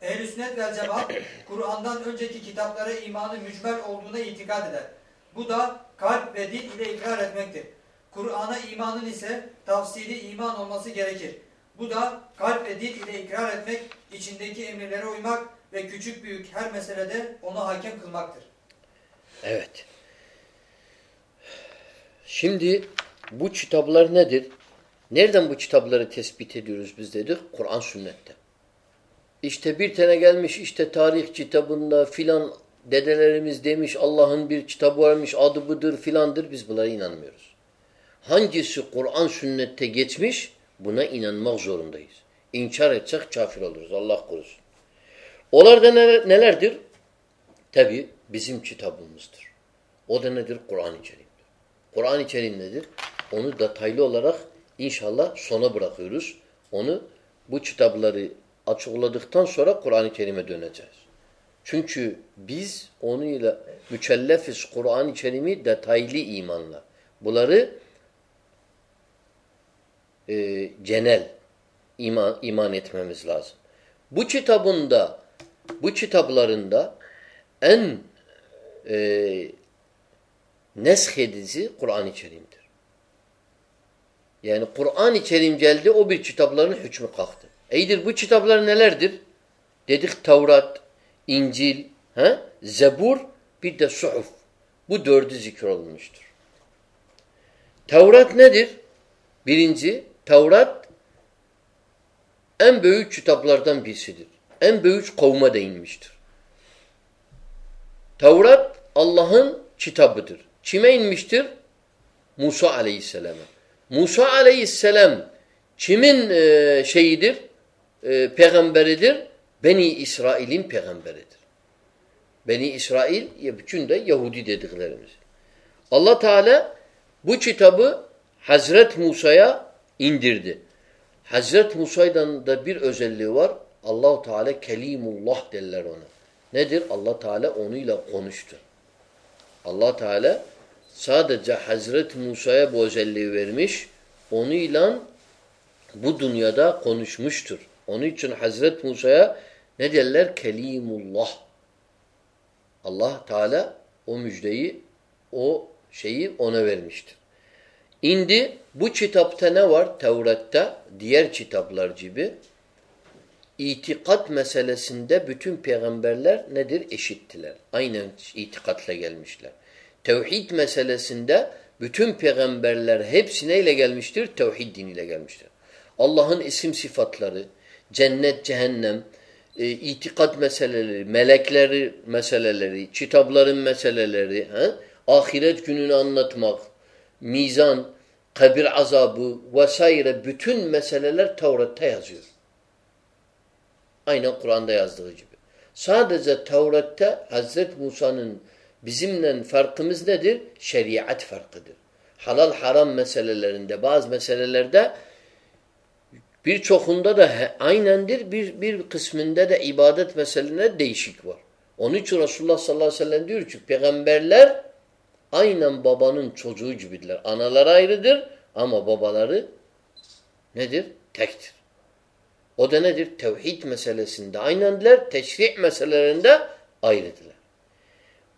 Ehl-i sünnet vel cemaat, Kur'an'dan önceki kitaplara imanı mücmel olduğuna itikad eder. Bu da kalp ve dil ile ikrar etmektir. Kur'an'a imanın ise tafsili iman olması gerekir. Bu da kalp ve dil ile ikrar etmek, içindeki emirlere uymak ve küçük büyük her meselede onu hakem kılmaktır. Evet. Şimdi bu kitaplar nedir? Nereden bu kitapları tespit ediyoruz biz dedik? Kur'an sünnette. İşte bir tane gelmiş işte tarih kitabında filan dedelerimiz demiş Allah'ın bir kitabı varmış adı budur filandır biz bunlara inanmıyoruz. Hangisi Kur'an sünnette geçmiş buna inanmak zorundayız. İnkar etsek kafir oluruz Allah korusun. Onlar da nelerdir? Tabi bizim kitabımızdır. O da nedir? Kur'an-ı Kerim'dir. Kur'an-ı Kerim nedir? Onu detaylı olarak inşallah sona bırakıyoruz. Onu bu kitapları açıkladıktan sonra Kur'an-ı Kerim'e döneceğiz. Çünkü biz onunla mükellefiz Kur'an-ı Kerim'i detaylı imanla. Bunları e, genel iman, iman etmemiz lazım. Bu kitabında bu kitaplarında en e, nesk edici Kur'an-ı Kerim'dir. Yani Kur'an-ı Kerim geldi o bir kitapların hükmü kalktı. Eydir bu kitaplar nelerdir? Dedik Tevrat, İncil, he? Zebur bir de Suhuf. Bu dördü zikrolunmuştur. Tevrat nedir? Birinci, Tevrat en büyük kitaplardan birisidir. En büyük kavme değinmiştir. Tevrat Allah'ın kitabıdır. Kime inmiştir? Musa aleyhisselama. Musa aleyhisselam kimin e, şeyidir? E, peygamberidir? Beni İsrail'in peygamberidir. Beni İsrail ya bütün de Yahudi dediklerimiz. Allah Teala bu kitabı Hazret Musa'ya indirdi. Hazret Musa'dan da bir özelliği var. Allahu Teala kelimullah derler ona. Nedir? Allah Teala onuyla konuştu. Allah Teala sadece Hazret Musa'ya bu özelliği vermiş. Onuyla bu dünyada konuşmuştur. Onun için Hazret Musa'ya ne derler? Kelimullah. Allah Teala o müjdeyi, o şeyi ona vermiştir. İndi bu kitapta ne var? Tevrat'ta diğer kitaplar gibi itikat meselesinde bütün peygamberler nedir? Eşittiler. Aynen itikatla gelmişler. Tevhid meselesinde bütün peygamberler hepsi neyle gelmiştir? Tevhid diniyle gelmiştir. Allah'ın isim sıfatları, cennet, cehennem, e, itikat meseleleri, melekleri meseleleri, kitapların meseleleri, he? ahiret gününü anlatmak, mizan, kabir azabı vesaire bütün meseleler Tevrat'ta yazıyor. Aynen Kur'an'da yazdığı gibi. Sadece Tevrat'ta Hazreti Musa'nın bizimle farkımız nedir? Şeriat farkıdır. Halal haram meselelerinde bazı meselelerde birçokunda da aynendir. Bir, bir kısmında da ibadet meselelerinde değişik var. Onun için Resulullah sallallahu aleyhi ve sellem diyor ki peygamberler aynen babanın çocuğu gibidirler. Anaları ayrıdır ama babaları nedir? Tektir. O da nedir? Tevhid meselesinde aynendiler, teşri' meselelerinde ayrıdılar.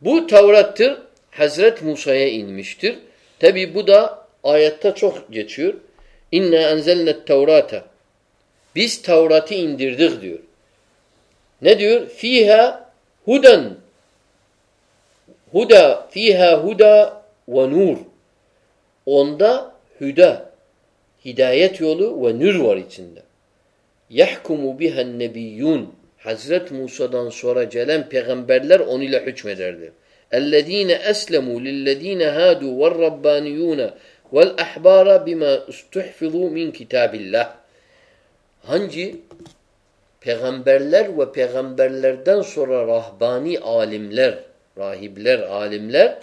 Bu Tevrat'tır. Hazret Musa'ya inmiştir. Tabi bu da ayette çok geçiyor. İnne enzelnet tevrate. Biz Tevrat'ı indirdik diyor. Ne diyor? Fiha huden huda fiha huda ve nur. Onda hüda hidayet yolu ve nur var içinde. Yahkumu bihen nebiyyun. Hazret Musa'dan sonra gelen peygamberler onu ile hükmederdi. اَلَّذ۪ينَ أَسْلَمُوا لِلَّذ۪ينَ هَادُوا وَالرَّبَّانِيُّونَ وَالْأَحْبَارَ بِمَا اُسْتُحْفِظُوا مِنْ كِتَابِ اللّٰهِ Hangi peygamberler ve peygamberlerden sonra rahbani alimler, rahibler, alimler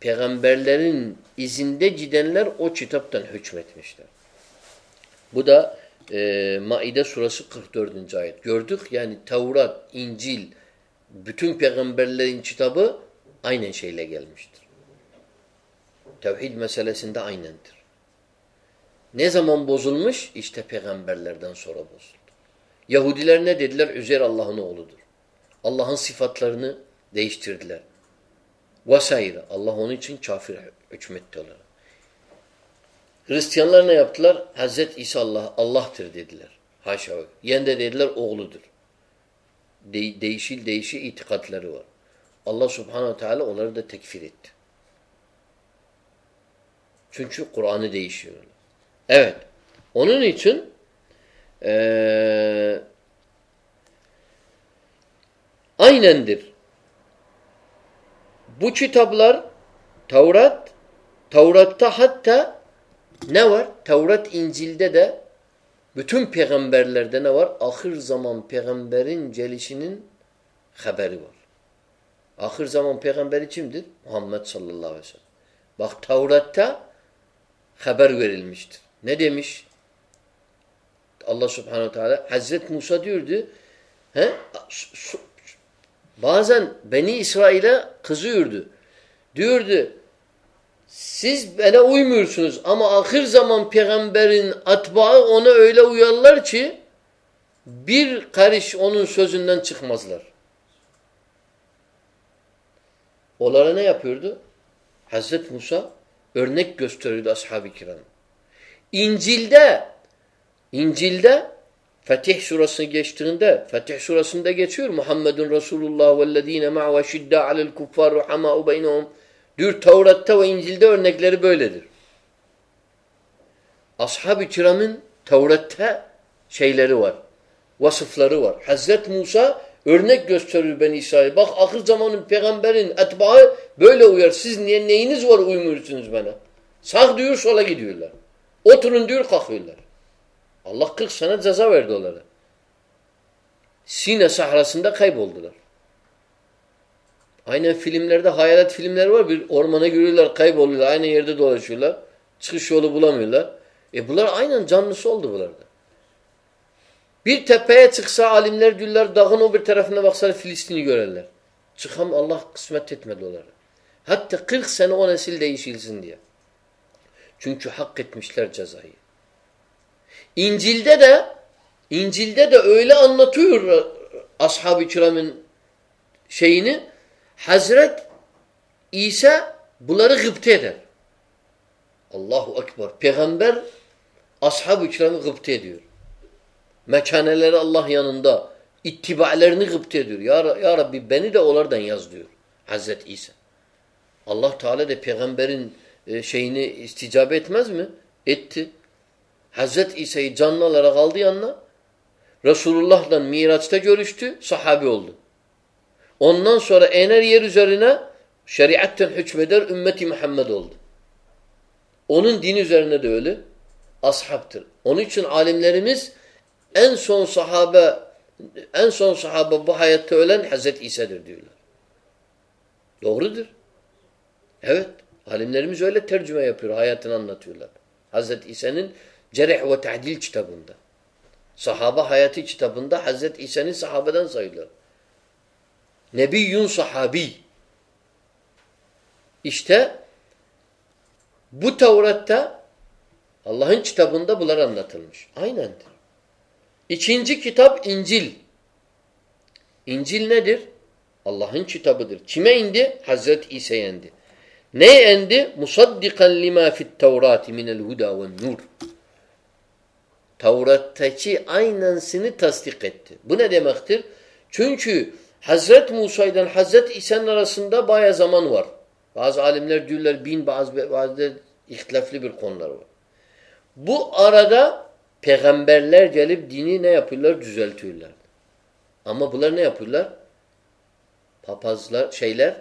peygamberlerin izinde gidenler o kitaptan hükmetmişler. Bu da e, Maide surası 44. ayet. Gördük yani Tevrat, İncil, bütün peygamberlerin kitabı aynen şeyle gelmiştir. Tevhid meselesinde aynendir. Ne zaman bozulmuş? İşte peygamberlerden sonra bozuldu. Yahudiler ne dediler? Üzer Allah'ın oğludur. Allah'ın sıfatlarını değiştirdiler. Vesaire. Allah onun için kafir hükmetti onlara. Hristiyanlar ne yaptılar? Hazreti İsa Allah, Allah'tır dediler. Haşa. Yen de dediler oğludur. De değişil değişik itikatları var. Allah subhanahu teala onları da tekfir etti. Çünkü Kur'an'ı değişiyorlar. Evet. Onun için ee, aynendir. Bu kitaplar Tevrat Tevrat'ta hatta ne var? Tevrat İncil'de de bütün peygamberlerde ne var? Ahir zaman peygamberin gelişinin haberi var. Ahir zaman peygamberi kimdir? Muhammed sallallahu aleyhi ve sellem. Bak Tevrat'ta haber verilmiştir. Ne demiş? Allah subhanehu teala Hazret Musa diyordu he? bazen Beni İsrail'e kızıyordu. Diyordu siz bana uymuyorsunuz ama ahir zaman peygamberin atbağı ona öyle uyarlar ki bir karış onun sözünden çıkmazlar. Onlara ne yapıyordu? Hazreti Musa örnek gösteriyordu ashab-ı kiram. İncil'de İncil'de Fetih surasını geçtiğinde Fetih surasında geçiyor Muhammedun Resulullah vellezine ma've şidda alel kuffar ruhama'u beynehum Diyor Tevrat'ta ve İncil'de örnekleri böyledir. Ashab-ı kiramın Tevrat'ta şeyleri var. Vasıfları var. Hazret Musa örnek gösterir ben İsa'ya. Bak ahir zamanın peygamberin etbaı böyle uyar. Siz niye neyiniz var uymuyorsunuz bana? Sağ diyor sola gidiyorlar. Oturun diyor kalkıyorlar. Allah 40 sene ceza verdi onlara. Sine sahrasında kayboldular. Aynen filmlerde hayalet filmleri var. Bir ormana giriyorlar, kayboluyorlar. Aynı yerde dolaşıyorlar. Çıkış yolu bulamıyorlar. E bunlar aynen canlısı oldu bunlarda. Bir tepeye çıksa alimler diyorlar dağın o bir tarafına baksa Filistin'i görürler. Çıkam Allah kısmet etmedi onlara. Hatta 40 sene o nesil değişilsin diye. Çünkü hak etmişler cezayı. İncil'de de İncil'de de öyle anlatıyor ashab-ı kiramın şeyini Hazret İsa bunları gıpte eder. Allahu Ekber. Peygamber ashab-ı kiramı gıpte ediyor. Mekaneleri Allah yanında. İttiba'lerini gıpte ediyor. Ya, ya Rabbi beni de onlardan yaz diyor. Hazret İsa. Allah Teala de peygamberin e, şeyini isticabe etmez mi? Etti. Hazret İsa'yı canlı olarak aldı yanına. Resulullah'la Miraç'ta görüştü. Sahabi oldu. Ondan sonra ener yer üzerine şeriatten hükmeder ümmeti Muhammed oldu. Onun din üzerine de öyle ashabtır. Onun için alimlerimiz en son sahabe en son sahabe bu hayatta ölen Hazreti İsa'dır diyorlar. Doğrudur. Evet. Alimlerimiz öyle tercüme yapıyor. Hayatını anlatıyorlar. Hazreti İsa'nın Cerih ve Ta'dil kitabında. Sahaba hayatı kitabında Hazreti İsa'nın sahabeden sayılır. Nebiyyun sahabi. İşte bu Tevrat'ta Allah'ın kitabında bunlar anlatılmış. Aynendir. İkinci kitap İncil. İncil nedir? Allah'ın kitabıdır. Kime indi? Hazreti İsa'ya indi. Ne endi? Musaddikan lima fit Tevrati minel huda ve nur. Tevrat'taki aynısını tasdik etti. Bu ne demektir? Çünkü Hazret Musa ile Hazret İsa'nın arasında baya zaman var. Bazı alimler diyorlar bin, bazı, bazı ihtilaflı bir konular var. Bu arada peygamberler gelip dini ne yapıyorlar? Düzeltiyorlar. Ama bunlar ne yapıyorlar? Papazlar, şeyler,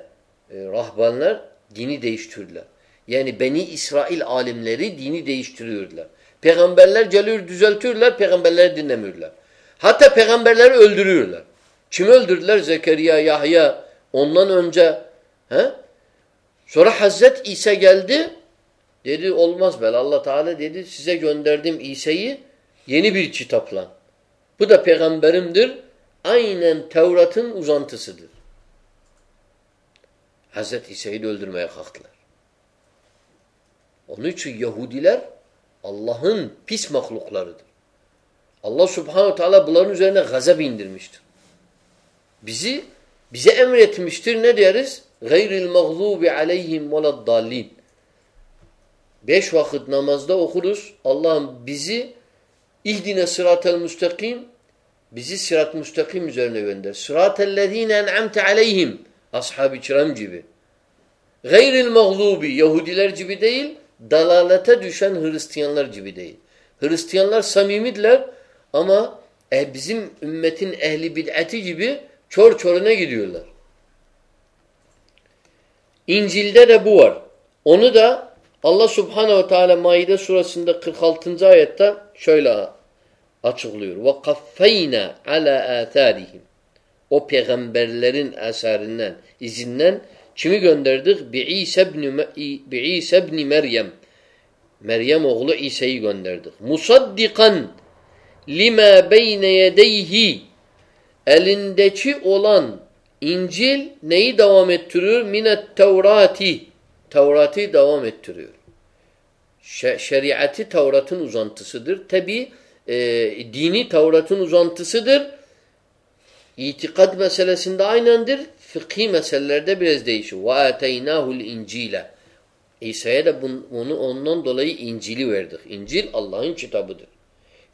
e, rahbanlar dini değiştiriyorlar. Yani Beni İsrail alimleri dini değiştiriyorlar. Peygamberler geliyor düzeltiyorlar, peygamberleri dinlemiyorlar. Hatta peygamberleri öldürüyorlar. Kim öldürdüler? Zekeriya, Yahya. Ondan önce he? Sonra Hazret İsa geldi. Dedi olmaz böyle. Allah Teala dedi size gönderdim İsa'yı yeni bir kitapla. Bu da peygamberimdir. Aynen Tevrat'ın uzantısıdır. Hazret İsa'yı öldürmeye kalktılar. Onun için Yahudiler Allah'ın pis mahluklarıdır. Allah subhanehu teala bunların üzerine gazap indirmiştir. Bizi bize emretmiştir ne deriz? Gayril mağzubi aleyhim veleddallin. Beş vakit namazda okuruz. Allah'ım bizi ihdine sıratel müstakim bizi sırat müstakim üzerine gönder. Sıratellezine en'amte aleyhim ashab-ı kiram gibi. Gayril mağzubi Yahudiler gibi değil dalalete düşen Hristiyanlar gibi değil. Hristiyanlar samimidiler ama e, bizim ümmetin ehli bid'ati gibi çor çoruna gidiyorlar. İncil'de de bu var. Onu da Allah Subhanahu ve Teala Maide surasında 46. ayette şöyle açıklıyor. Ve kaffeyna ala atharihim. O peygamberlerin eserinden, izinden kimi gönderdik? Bi İsa ibn Bi ibn Meryem. Meryem oğlu İsa'yı gönderdik. Musaddikan lima beyne yedeyhi elindeki olan İncil neyi devam ettiriyor? Minet Tevrati. Tevrat'ı devam ettiriyor. Şeriatı Tevrat'ın uzantısıdır. Tabi e, dini Tevrat'ın uzantısıdır. İtikad meselesinde aynendir. Fıkhi meselelerde biraz değişiyor. وَاَتَيْنَاهُ الْاِنْجِيلَ İsa'ya da bunu ondan dolayı İncil'i verdik. İncil Allah'ın kitabıdır.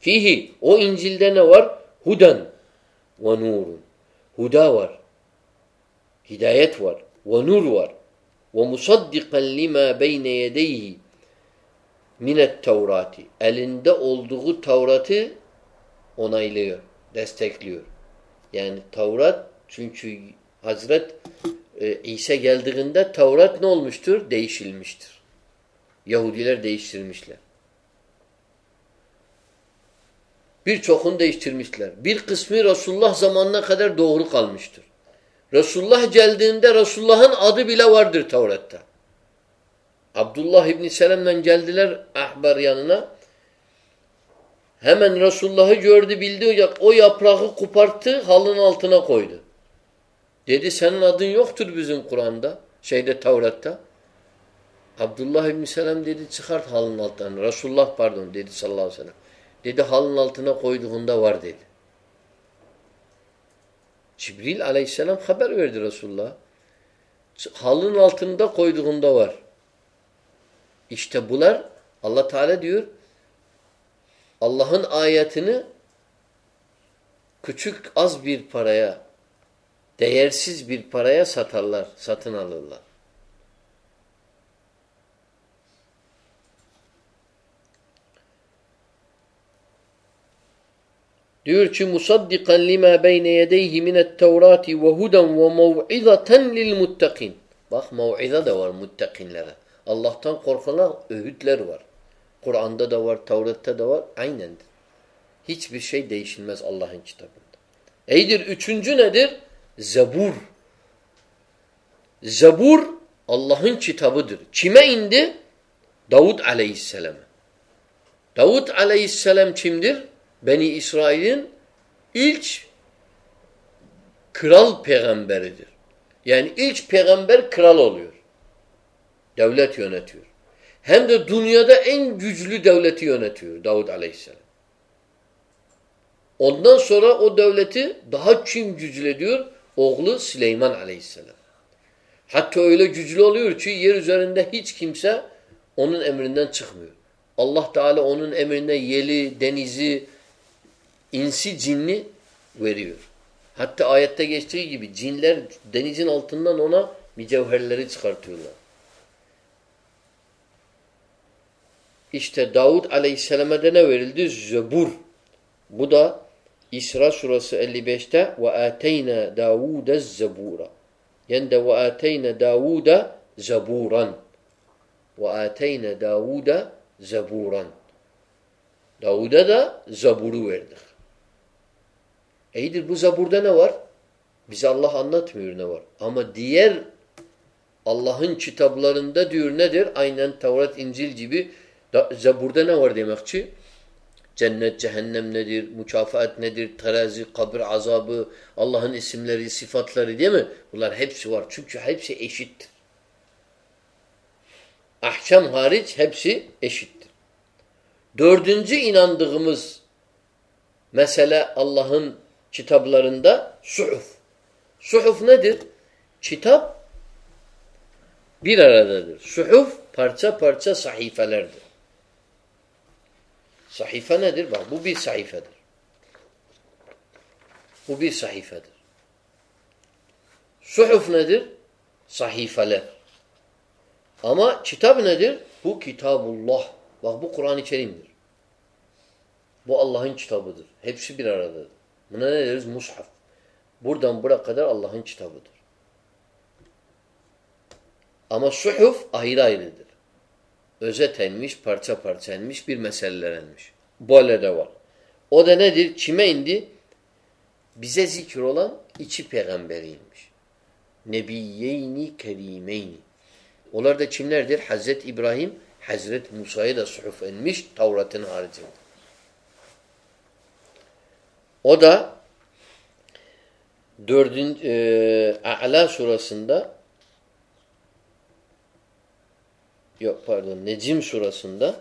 Fihi o İncil'de ne var? Huden ve nurun. Huda var. Hidayet var. Ve nur var. Ve musaddikan lima beyne yedeyhi minet Tevrati. Elinde olduğu Tevrat'ı onaylıyor, destekliyor. Yani Tevrat çünkü Hazret e, İsa geldiğinde Tevrat ne olmuştur? Değişilmiştir. Yahudiler değiştirmişler. Birçokunu değiştirmişler. Bir kısmı Resulullah zamanına kadar doğru kalmıştır. Resulullah geldiğinde Resulullah'ın adı bile vardır Tevrat'ta. Abdullah İbni Selam'dan geldiler ahbar yanına. Hemen Resulullah'ı gördü bildi o yaprağı koparttı halın altına koydu. Dedi senin adın yoktur bizim Kur'an'da. Şeyde Tevrat'ta. Abdullah İbni Selam dedi çıkart halın altından. Resulullah pardon dedi sallallahu aleyhi ve sellem. Dedi halın altına koyduğunda var dedi. Cibril aleyhisselam haber verdi Resulullah. Halın altında koyduğunda var. İşte bunlar Allah Teala diyor Allah'ın ayetini küçük az bir paraya değersiz bir paraya satarlar, satın alırlar. Diyor ki musaddikan lima beyne yedeyhi minet tevrati ve huden ve mev'izaten lil muttakin. Bak mev'iza da var muttakinlere. Allah'tan korkulan öğütler var. Kur'an'da da var, Tevrat'ta da var. Aynendir. Hiçbir şey değişilmez Allah'ın kitabında. Eydir üçüncü nedir? Zebur. Zebur Allah'ın kitabıdır. Kime indi? Davud aleyhisselam. Davud aleyhisselam kimdir? Beni İsrail'in ilk kral peygamberidir. Yani ilk peygamber kral oluyor. Devlet yönetiyor. Hem de dünyada en güçlü devleti yönetiyor Davud Aleyhisselam. Ondan sonra o devleti daha kim güçlediyor? Oğlu Süleyman Aleyhisselam. Hatta öyle güçlü oluyor ki yer üzerinde hiç kimse onun emrinden çıkmıyor. Allah Teala onun emrine yeli, denizi, insi, cinni veriyor. Hatta ayette geçtiği gibi cinler denizin altından ona mücevherleri çıkartıyorlar. İşte Davud Aleyhisselam'a da ne verildi? Zebur. Bu da İsra surası 55'te ve ateyna Davuda zebura. Yani de ve ateyna Davuda zeburan. Ve ateyna Davuda zeburan. Davud'a da zaburu verdik. İyidir bu zaburda ne var? Bize Allah anlatmıyor ne var. Ama diğer Allah'ın kitaplarında diyor nedir? Aynen Tevrat, İncil gibi zaburda ne var demekçi? Cennet, cehennem nedir? Mükafat nedir? Terazi, kabir azabı, Allah'ın isimleri, sıfatları değil mi? Bunlar hepsi var. Çünkü hepsi eşittir. Ahkam hariç hepsi eşittir. Dördüncü inandığımız mesele Allah'ın kitaplarında suhuf. Suhuf nedir? Kitap bir aradadır. Suhuf parça parça sahifelerdir. Sahife nedir? Bak bu bir sayfedir. Bu bir sayfedir. Suhuf nedir? Sahifeler. Ama kitap nedir? Bu kitabullah. Bak bu Kur'an-ı Kerim'dir. Bu Allah'ın kitabıdır. Hepsi bir aradadır. Buna ne deriz? Mushaf. Buradan buraya kadar Allah'ın kitabıdır. Ama suhuf ayrı ayrıdır. Özet enmiş, parça parça enmiş, bir meseleler enmiş. Böyle de var. O da nedir? Kime indi? Bize zikir olan iki peygamberi inmiş. Nebiyyeyni kerimeyni. Onlar da kimlerdir? Hazreti İbrahim, Hazreti Musa'ya da suhuf enmiş Tavrat'ın haricinde. O da dördüncü e, A'la surasında yok pardon Necim surasında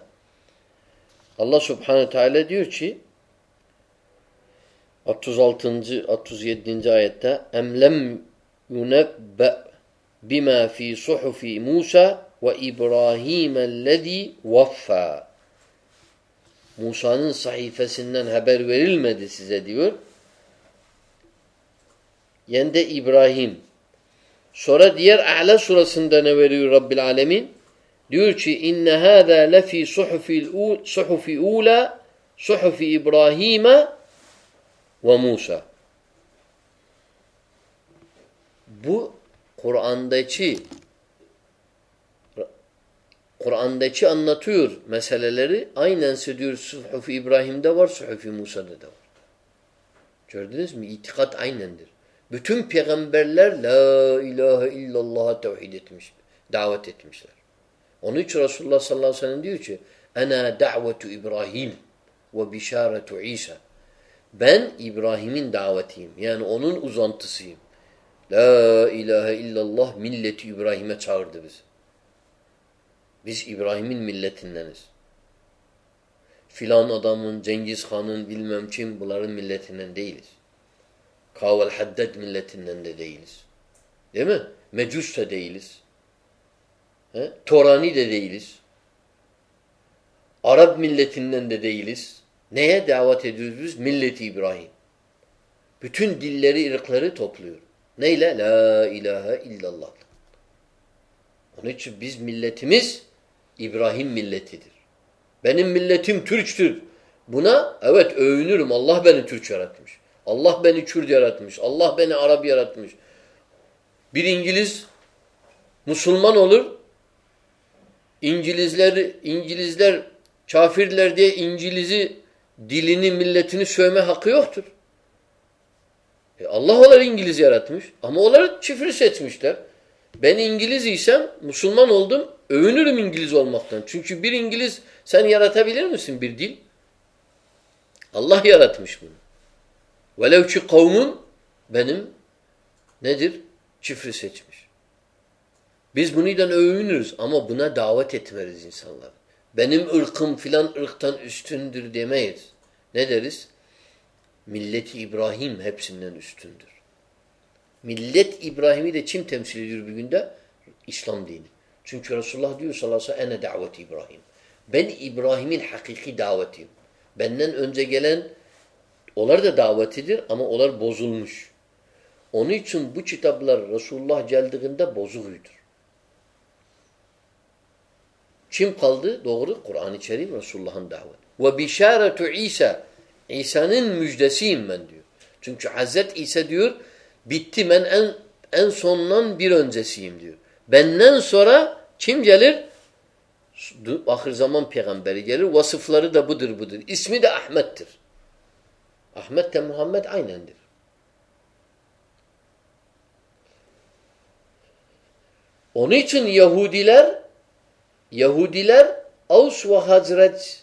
Allah subhanehu teala diyor ki 36. 37. ayette emlem yunebbe bima fi suhufi Musa ve İbrahim ellezî vaffa Musa'nın sayfasından haber verilmedi size diyor. Yani de İbrahim. Sonra diğer A'la surasında ne veriyor Rabbil Alemin? Diyor ki inne hâzâ lefî suhufi ula suhufi İbrahim'e ve Musa. Bu Kur'an'daki Kur'an'daki anlatıyor meseleleri. Aynen diyor suhuf İbrahim'de var, suhuf Musa'da da var. Gördünüz mü? İtikat aynendir. Bütün peygamberler la ilahe illallah'a tevhid etmiş, davet etmişler. Onun için Resulullah sallallahu aleyhi ve sellem diyor ki Ana da'vetu İbrahim ve bişaretu İsa. Ben İbrahim'in davetiyim. Yani onun uzantısıyım. La ilahe illallah milleti İbrahim'e çağırdı bizi. Biz İbrahim'in milletindeniz. Filan adamın, Cengiz Han'ın, bilmem kim bunların milletinden değiliz. Kavel Haddad milletinden de değiliz. Değil mi? Mecus değiliz. He? Torani de değiliz. Arap milletinden de değiliz. Neye davet ediyoruz biz? Milleti İbrahim. Bütün dilleri, ırkları topluyor. Neyle? La ilahe illallah. Onun için biz milletimiz İbrahim milletidir. Benim milletim Türk'tür. Buna evet övünürüm. Allah beni Türk yaratmış. Allah beni Kürt yaratmış. Allah beni Arap yaratmış. Bir İngiliz Müslüman olur. İngilizler İngilizler kafirler diye İngiliz'i dilini, milletini sövme hakkı yoktur. E Allah onları İngiliz yaratmış. Ama onları çifri seçmişler. Ben İngiliz isem, Müslüman oldum, övünürüm İngiliz olmaktan. Çünkü bir İngiliz sen yaratabilir misin bir dil? Allah yaratmış bunu. Velev ki kavmun benim nedir? Çifri seçmiş. Biz buniden övünürüz ama buna davet etmeriz insanlar. Benim ırkım filan ırktan üstündür demeyiz. Ne deriz? Milleti İbrahim hepsinden üstündür. Millet İbrahim'i de kim temsil ediyor bir günde? İslam dini. Çünkü Resulullah diyor sallallahu aleyhi ve sellem ene daveti İbrahim. Ben İbrahim'in hakiki davetiyim. Benden önce gelen onlar da davetidir ama onlar bozulmuş. Onun için bu kitaplar Resulullah geldiğinde bozukuydur. Kim kaldı? Doğru. Kur'an-ı Kerim Resulullah'ın daveti. Ve bişaretu İsa. İsa'nın müjdesiyim ben diyor. Çünkü Hazret İsa diyor bitti ben en en sondan bir öncesiyim diyor. Benden sonra kim gelir? Ahir zaman peygamberi gelir. Vasıfları da budur budur. İsmi de Ahmet'tir. Ahmet de Muhammed aynendir. Onun için Yahudiler Yahudiler Avs ve Hazret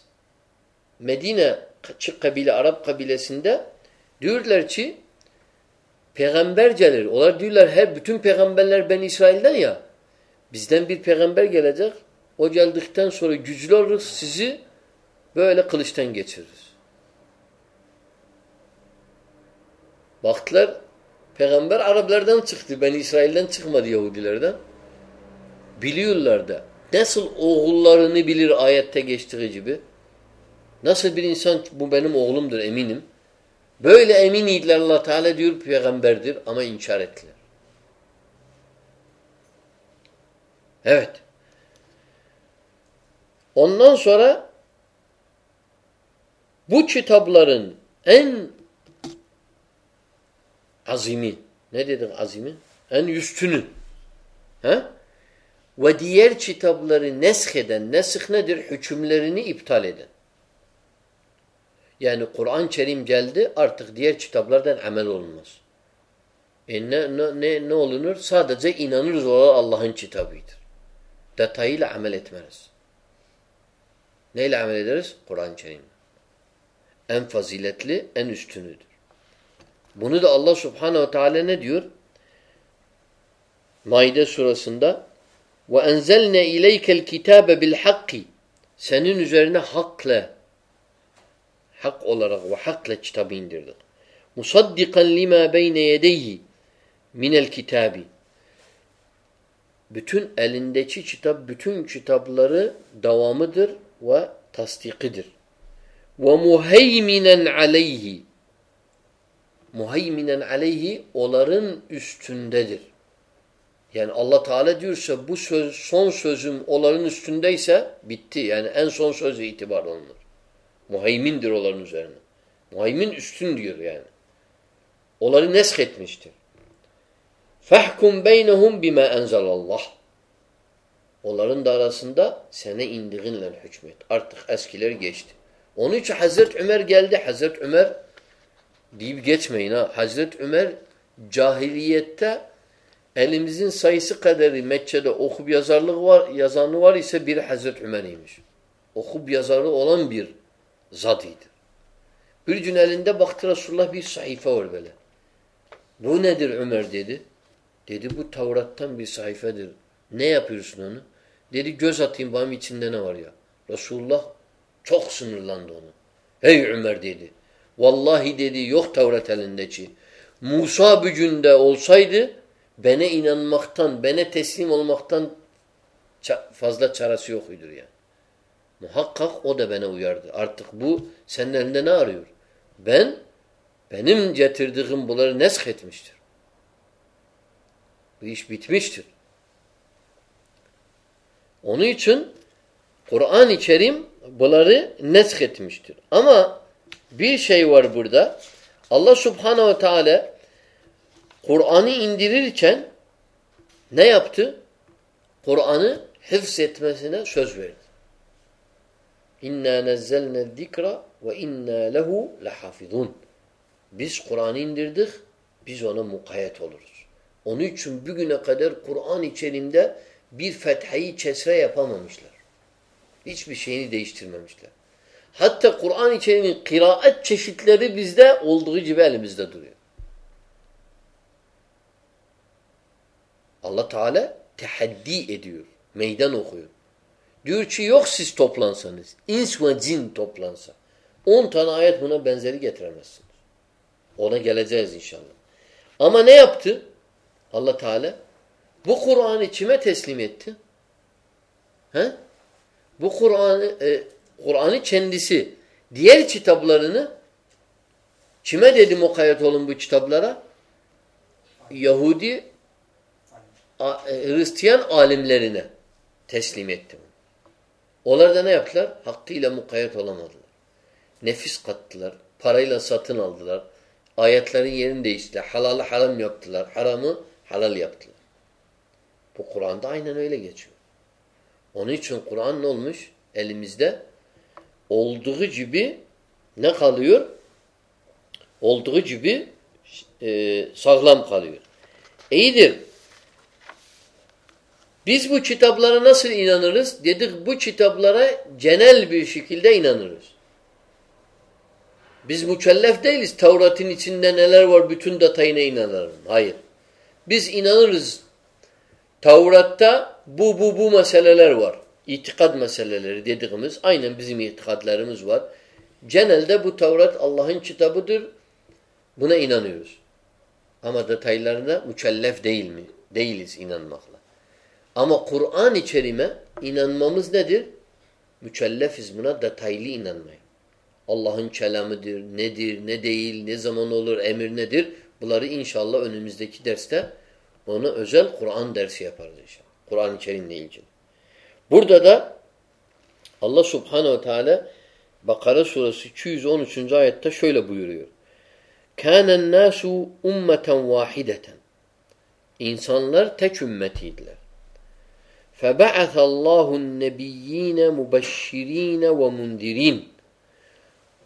Medine kabile Arap kabilesinde diyorlar ki peygamber gelir. Onlar diyorlar her bütün peygamberler ben İsrail'den ya. Bizden bir peygamber gelecek. O geldikten sonra güçlü oluruz sizi böyle kılıçtan geçiririz. Baktılar peygamber Araplardan çıktı. Ben İsrail'den çıkmadı Yahudilerden. Biliyorlar da. Nasıl oğullarını bilir ayette geçtiği gibi. Nasıl bir insan bu benim oğlumdur eminim. Böyle emin idiler allah Teala diyor peygamberdir ama inkar ettiler. Evet. Ondan sonra bu kitapların en azimi, ne dedik azimi? En üstünü. He? Ve diğer kitapları nesk eden, nesih nedir? Hükümlerini iptal eden. Yani Kur'an-ı Kerim geldi artık diğer kitaplardan amel olmaz. E ne, ne, ne, ne olunur? Sadece inanırız o Allah'ın kitabıdır. Detayıyla amel etmeriz. Neyle amel ederiz? Kur'an-ı Kerim. En faziletli, en üstünüdür. Bunu da Allah Subhanahu ve Teala ne diyor? Maide surasında وَاَنْزَلْنَا اِلَيْكَ الْكِتَابَ بِالْحَقِّ Senin üzerine hakla hak olarak ve hakla kitabı indirdik. Musaddikan lima beyne yedeyhi minel kitabi. Bütün elindeki kitap, bütün kitapları devamıdır ve tasdikidir. Ve muheyminen aleyhi. Muheyminen aleyhi onların üstündedir. Yani Allah Teala diyorsa bu söz, son sözüm onların üstündeyse bitti. Yani en son sözü itibar olunur. Muheymindir onların üzerine. Muheymin üstün diyor yani. Onları nesk etmiştir. Fahkum beynehum bima enzelallah. Onların da arasında sene indiğinle hükmet. Artık eskiler geçti. Onun için Hazreti Ömer geldi. Hazreti Ömer deyip geçmeyin ha. Hazreti Ömer cahiliyette elimizin sayısı kadarı Mekke'de okub yazarlık var, yazanı var ise bir Hazreti Ömer'iymiş. Okub yazarı olan bir zadıydı. Bir gün elinde baktı Resulullah bir sayfa var böyle. Bu nedir Ömer dedi. Dedi bu Tavrat'tan bir sayfedir. Ne yapıyorsun onu? Dedi göz atayım benim içinde ne var ya. Resulullah çok sınırlandı onu. Hey Ömer dedi. Vallahi dedi yok Tevrat elindeki. Musa gücünde olsaydı bana inanmaktan, bana teslim olmaktan fazla çaresi yokuydur yani. Muhakkak o da bana uyardı. Artık bu senin elinde ne arıyor? Ben, benim getirdiğim bunları nesk etmiştir. Bu iş bitmiştir. Onun için Kur'an-ı Kerim bunları nesk etmiştir. Ama bir şey var burada. Allah Subhanahu ve Teala Kur'an'ı indirirken ne yaptı? Kur'an'ı hıfz etmesine söz verdi. İnna nezzelne zikra ve inna lehu lehafizun. Biz Kur'an'ı indirdik, biz ona mukayyet oluruz. Onun için bugüne kadar Kur'an içerisinde bir fethayı kesre yapamamışlar. Hiçbir şeyini değiştirmemişler. Hatta Kur'an içerisinin kıraat çeşitleri bizde olduğu gibi elimizde duruyor. Allah Teala tehaddi ediyor. Meydan okuyor. Diyor ki yok siz toplansanız. ins ve cin toplansa. On tane ayet buna benzeri getiremezsiniz. Ona geleceğiz inşallah. Ama ne yaptı? Allah Teala bu Kur'an'ı kime teslim etti? He? Bu Kur'an'ı e, Kur'an'ı kendisi diğer kitaplarını kime dedi mukayyet olun bu kitaplara? Yahudi Hristiyan alimlerine teslim etti. Onlar da ne yaptılar? Hakkıyla mukayyet olamadılar. Nefis kattılar. Parayla satın aldılar. Ayetlerin yerini değiştirdiler. Halalı haram yaptılar. Haramı halal yaptılar. Bu Kur'an'da aynen öyle geçiyor. Onun için Kur'an ne olmuş? Elimizde olduğu gibi ne kalıyor? Olduğu gibi e, sağlam kalıyor. İyidir. Biz bu kitaplara nasıl inanırız? Dedik bu kitaplara genel bir şekilde inanırız. Biz mükellef değiliz. Tevrat'ın içinde neler var bütün detayına inanırım. Hayır. Biz inanırız. Tevrat'ta bu bu bu meseleler var. İtikad meseleleri dediğimiz aynen bizim itikadlarımız var. Genelde bu Tevrat Allah'ın kitabıdır. Buna inanıyoruz. Ama detaylarına mükellef değil mi? Değiliz inanmakla. Ama Kur'an-ı Kerim'e inanmamız nedir? Mükellefiz buna detaylı inanmaya. Allah'ın kelamıdır, nedir, ne değil, ne zaman olur, emir nedir? Bunları inşallah önümüzdeki derste onu özel Kur'an dersi yaparız inşallah. Kur'an-ı Kerim'le ilgili. Burada da Allah Subhanahu Teala Bakara suresi 213. ayette şöyle buyuruyor. Kânen nâsû ummeten vâhideten. İnsanlar tek ümmetiydiler. فَبَعَثَ اللّٰهُ النَّبِيِّينَ مُبَشِّر۪ينَ وَمُنْدِر۪ينَ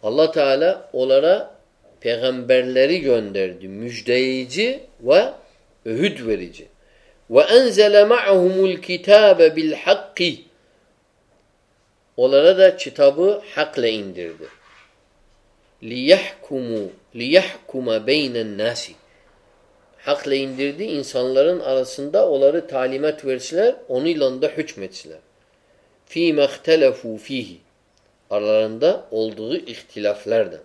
Allah Teala onlara peygamberleri gönderdi. Müjdeleyici ve öğüt verici. وَاَنْزَلَ مَعَهُمُ الْكِتَابَ بِالْحَقِّ Onlara da kitabı hakla indirdi. لِيَحْكُمُ لِيَحْكُمَ بَيْنَ النَّاسِ hakla indirdi insanların arasında onları talimat versiler, onunla da hükmetsiler. Fî mehtelefu fihi aralarında olduğu ihtilaflerden.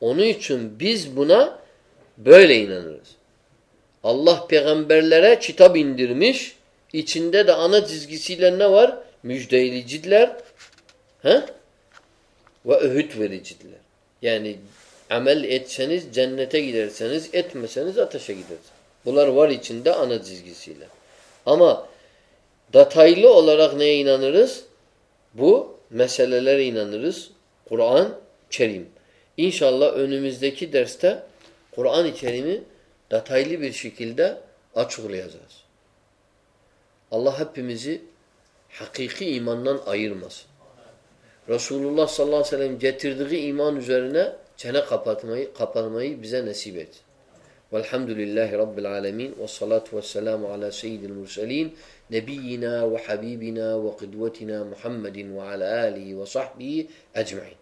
Onun için biz buna böyle inanırız. Allah peygamberlere kitap indirmiş. İçinde de ana çizgisiyle ne var? Müjdeliciler he? ve öğüt vericiler. Yani amel etseniz cennete giderseniz, etmeseniz ateşe gidersiniz. Bunlar var içinde ana çizgisiyle. Ama detaylı olarak neye inanırız? Bu meselelere inanırız. Kur'an, Kerim. İnşallah önümüzdeki derste Kur'an-ı Kerim'i detaylı bir şekilde açıklayacağız. Allah hepimizi hakiki imandan ayırmasın. Resulullah sallallahu aleyhi ve sellem getirdiği iman üzerine çene kapatmayı, kapatmayı bize nasip et. Velhamdülillahi Rabbil alemin ve salatu ve selamu ala seyyidil murselin nebiyyina ve habibina ve kıdvetina Muhammedin ve ala alihi ve sahbihi ecma'in.